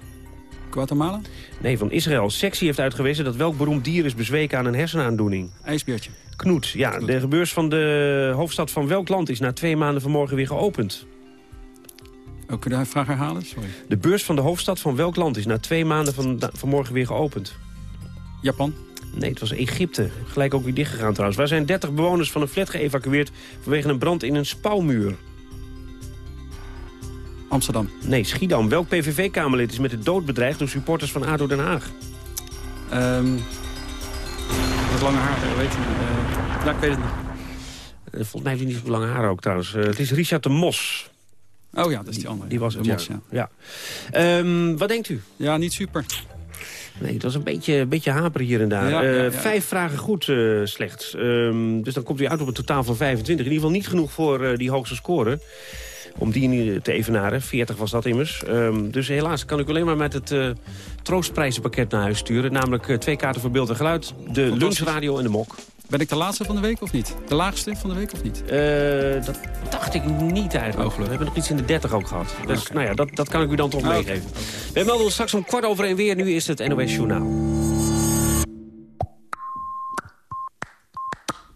Guatemala? Nee, van Israël. Sectie heeft uitgewezen dat welk beroemd dier is bezweken aan een hersenaandoening. IJsbeertje. Knoet, ja. De beurs van de hoofdstad van welk land is na twee maanden vanmorgen weer geopend? Oh, kun je de vraag herhalen? Sorry. De beurs van de hoofdstad van welk land is na twee maanden van, vanmorgen weer geopend? Japan? Nee, het was Egypte. Gelijk ook weer dichtgegaan trouwens. Waar zijn 30 bewoners van een flat geëvacueerd vanwege een brand in een spouwmuur? Amsterdam. Nee, Schiedam. Welk PVV-kamerlid is met de dood bedreigd door supporters van ADO Den Haag? Ehm dat lange haar, weet je. ja, ik weet het niet. Eh, Volgens mij heeft hij niet zo lange haar ook trouwens. Eh, het is Richard de Mos. Oh ja, dat is die andere. Die was het, De. Mos, ja. ja. Ehm, wat denkt u? Ja, niet super. Nee, het was een beetje, een beetje haperen hier en daar. Ja, ja, ja. Vijf vragen goed slechts. Ehm, dus dan komt u uit op een totaal van 25. In ieder geval niet genoeg voor die hoogste score. Om die nu te evenaren. 40 was dat immers. Ehm, dus helaas kan ik alleen maar met het eh, troostprijzenpakket naar huis sturen. Namelijk eh, twee kaarten voor beeld en geluid. De lunchradio en de mok. Ben ik de laatste van de week of niet? De laagste van de week of niet? Eh, dat dacht ik niet eigenlijk. We hebben nog iets in de 30 ook gehad. Dus nou ja, dat, dat kan ik u dan toch Ah, meegeven. We melden ons straks om kwart over één weer. Nu is het NOS Journaal.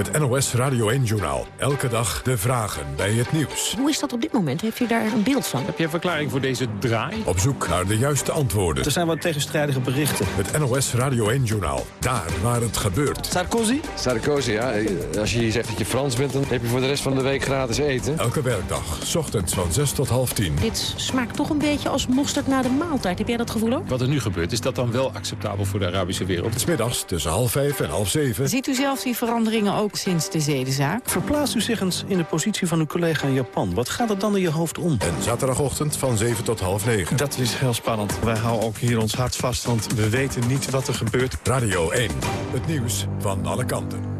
Het NOS Radio 1-journaal. Elke dag de vragen bij het nieuws. Hoe is dat op dit moment? Heeft u daar een beeld van? Heb je een verklaring voor deze draai? Op zoek naar de juiste antwoorden. Er zijn wat tegenstrijdige berichten. Het NOS Radio 1-journaal. Daar waar het gebeurt. Sarkozy? Sarkozy, ja. Als je hier zegt dat je Frans bent, dan heb je voor de rest van de week gratis eten. Elke werkdag, 's ochtends van 6 tot half 10. Dit smaakt toch een beetje als mosterd na de maaltijd. Heb jij dat gevoel ook? Wat er nu gebeurt, is dat dan wel acceptabel voor de Arabische wereld? Smiddags tussen half 5 en half 7. Ziet u zelf die veranderingen ook sinds de zedenzaak? Verplaatst u zich eens in de positie van uw collega in Japan. Wat gaat er dan in je hoofd om? En zaterdagochtend van 7 tot half 9. Dat is heel spannend. Wij houden ook hier ons hart vast, want we weten niet wat er gebeurt. Radio 1. Het nieuws van alle kanten.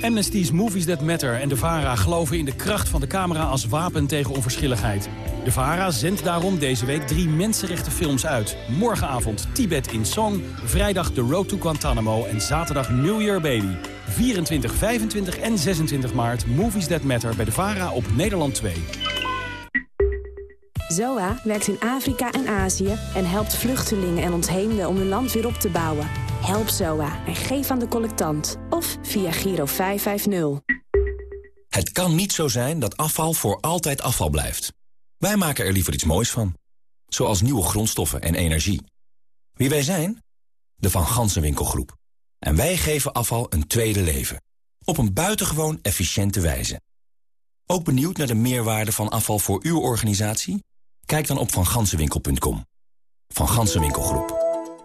Amnesty's Movies That Matter en de VARA geloven in de kracht van de camera als wapen tegen onverschilligheid. De VARA zendt daarom deze week drie mensenrechtenfilms uit. Morgenavond Tibet in Song, vrijdag The Road to Guantanamo en zaterdag New Year Baby. 24, 25 en 26 maart Movies That Matter bij de VARA op Nederland 2. ZOA werkt in Afrika en Azië en helpt vluchtelingen en ontheemden om hun land weer op te bouwen. Help ZOA en geef aan de collectant. Of via Giro 550. Het kan niet zo zijn dat afval voor altijd afval blijft. Wij maken er liever iets moois van. Zoals nieuwe grondstoffen en energie. Wie wij zijn? De Van Gansenwinkelgroep. En wij geven afval een tweede leven. Op een buitengewoon efficiënte wijze. Ook benieuwd naar de meerwaarde van afval voor uw organisatie? Kijk dan op vangansenwinkel.com. Van Gansenwinkelgroep.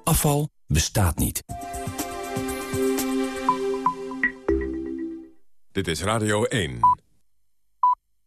Afval bestaat niet. Dit is Radio 1.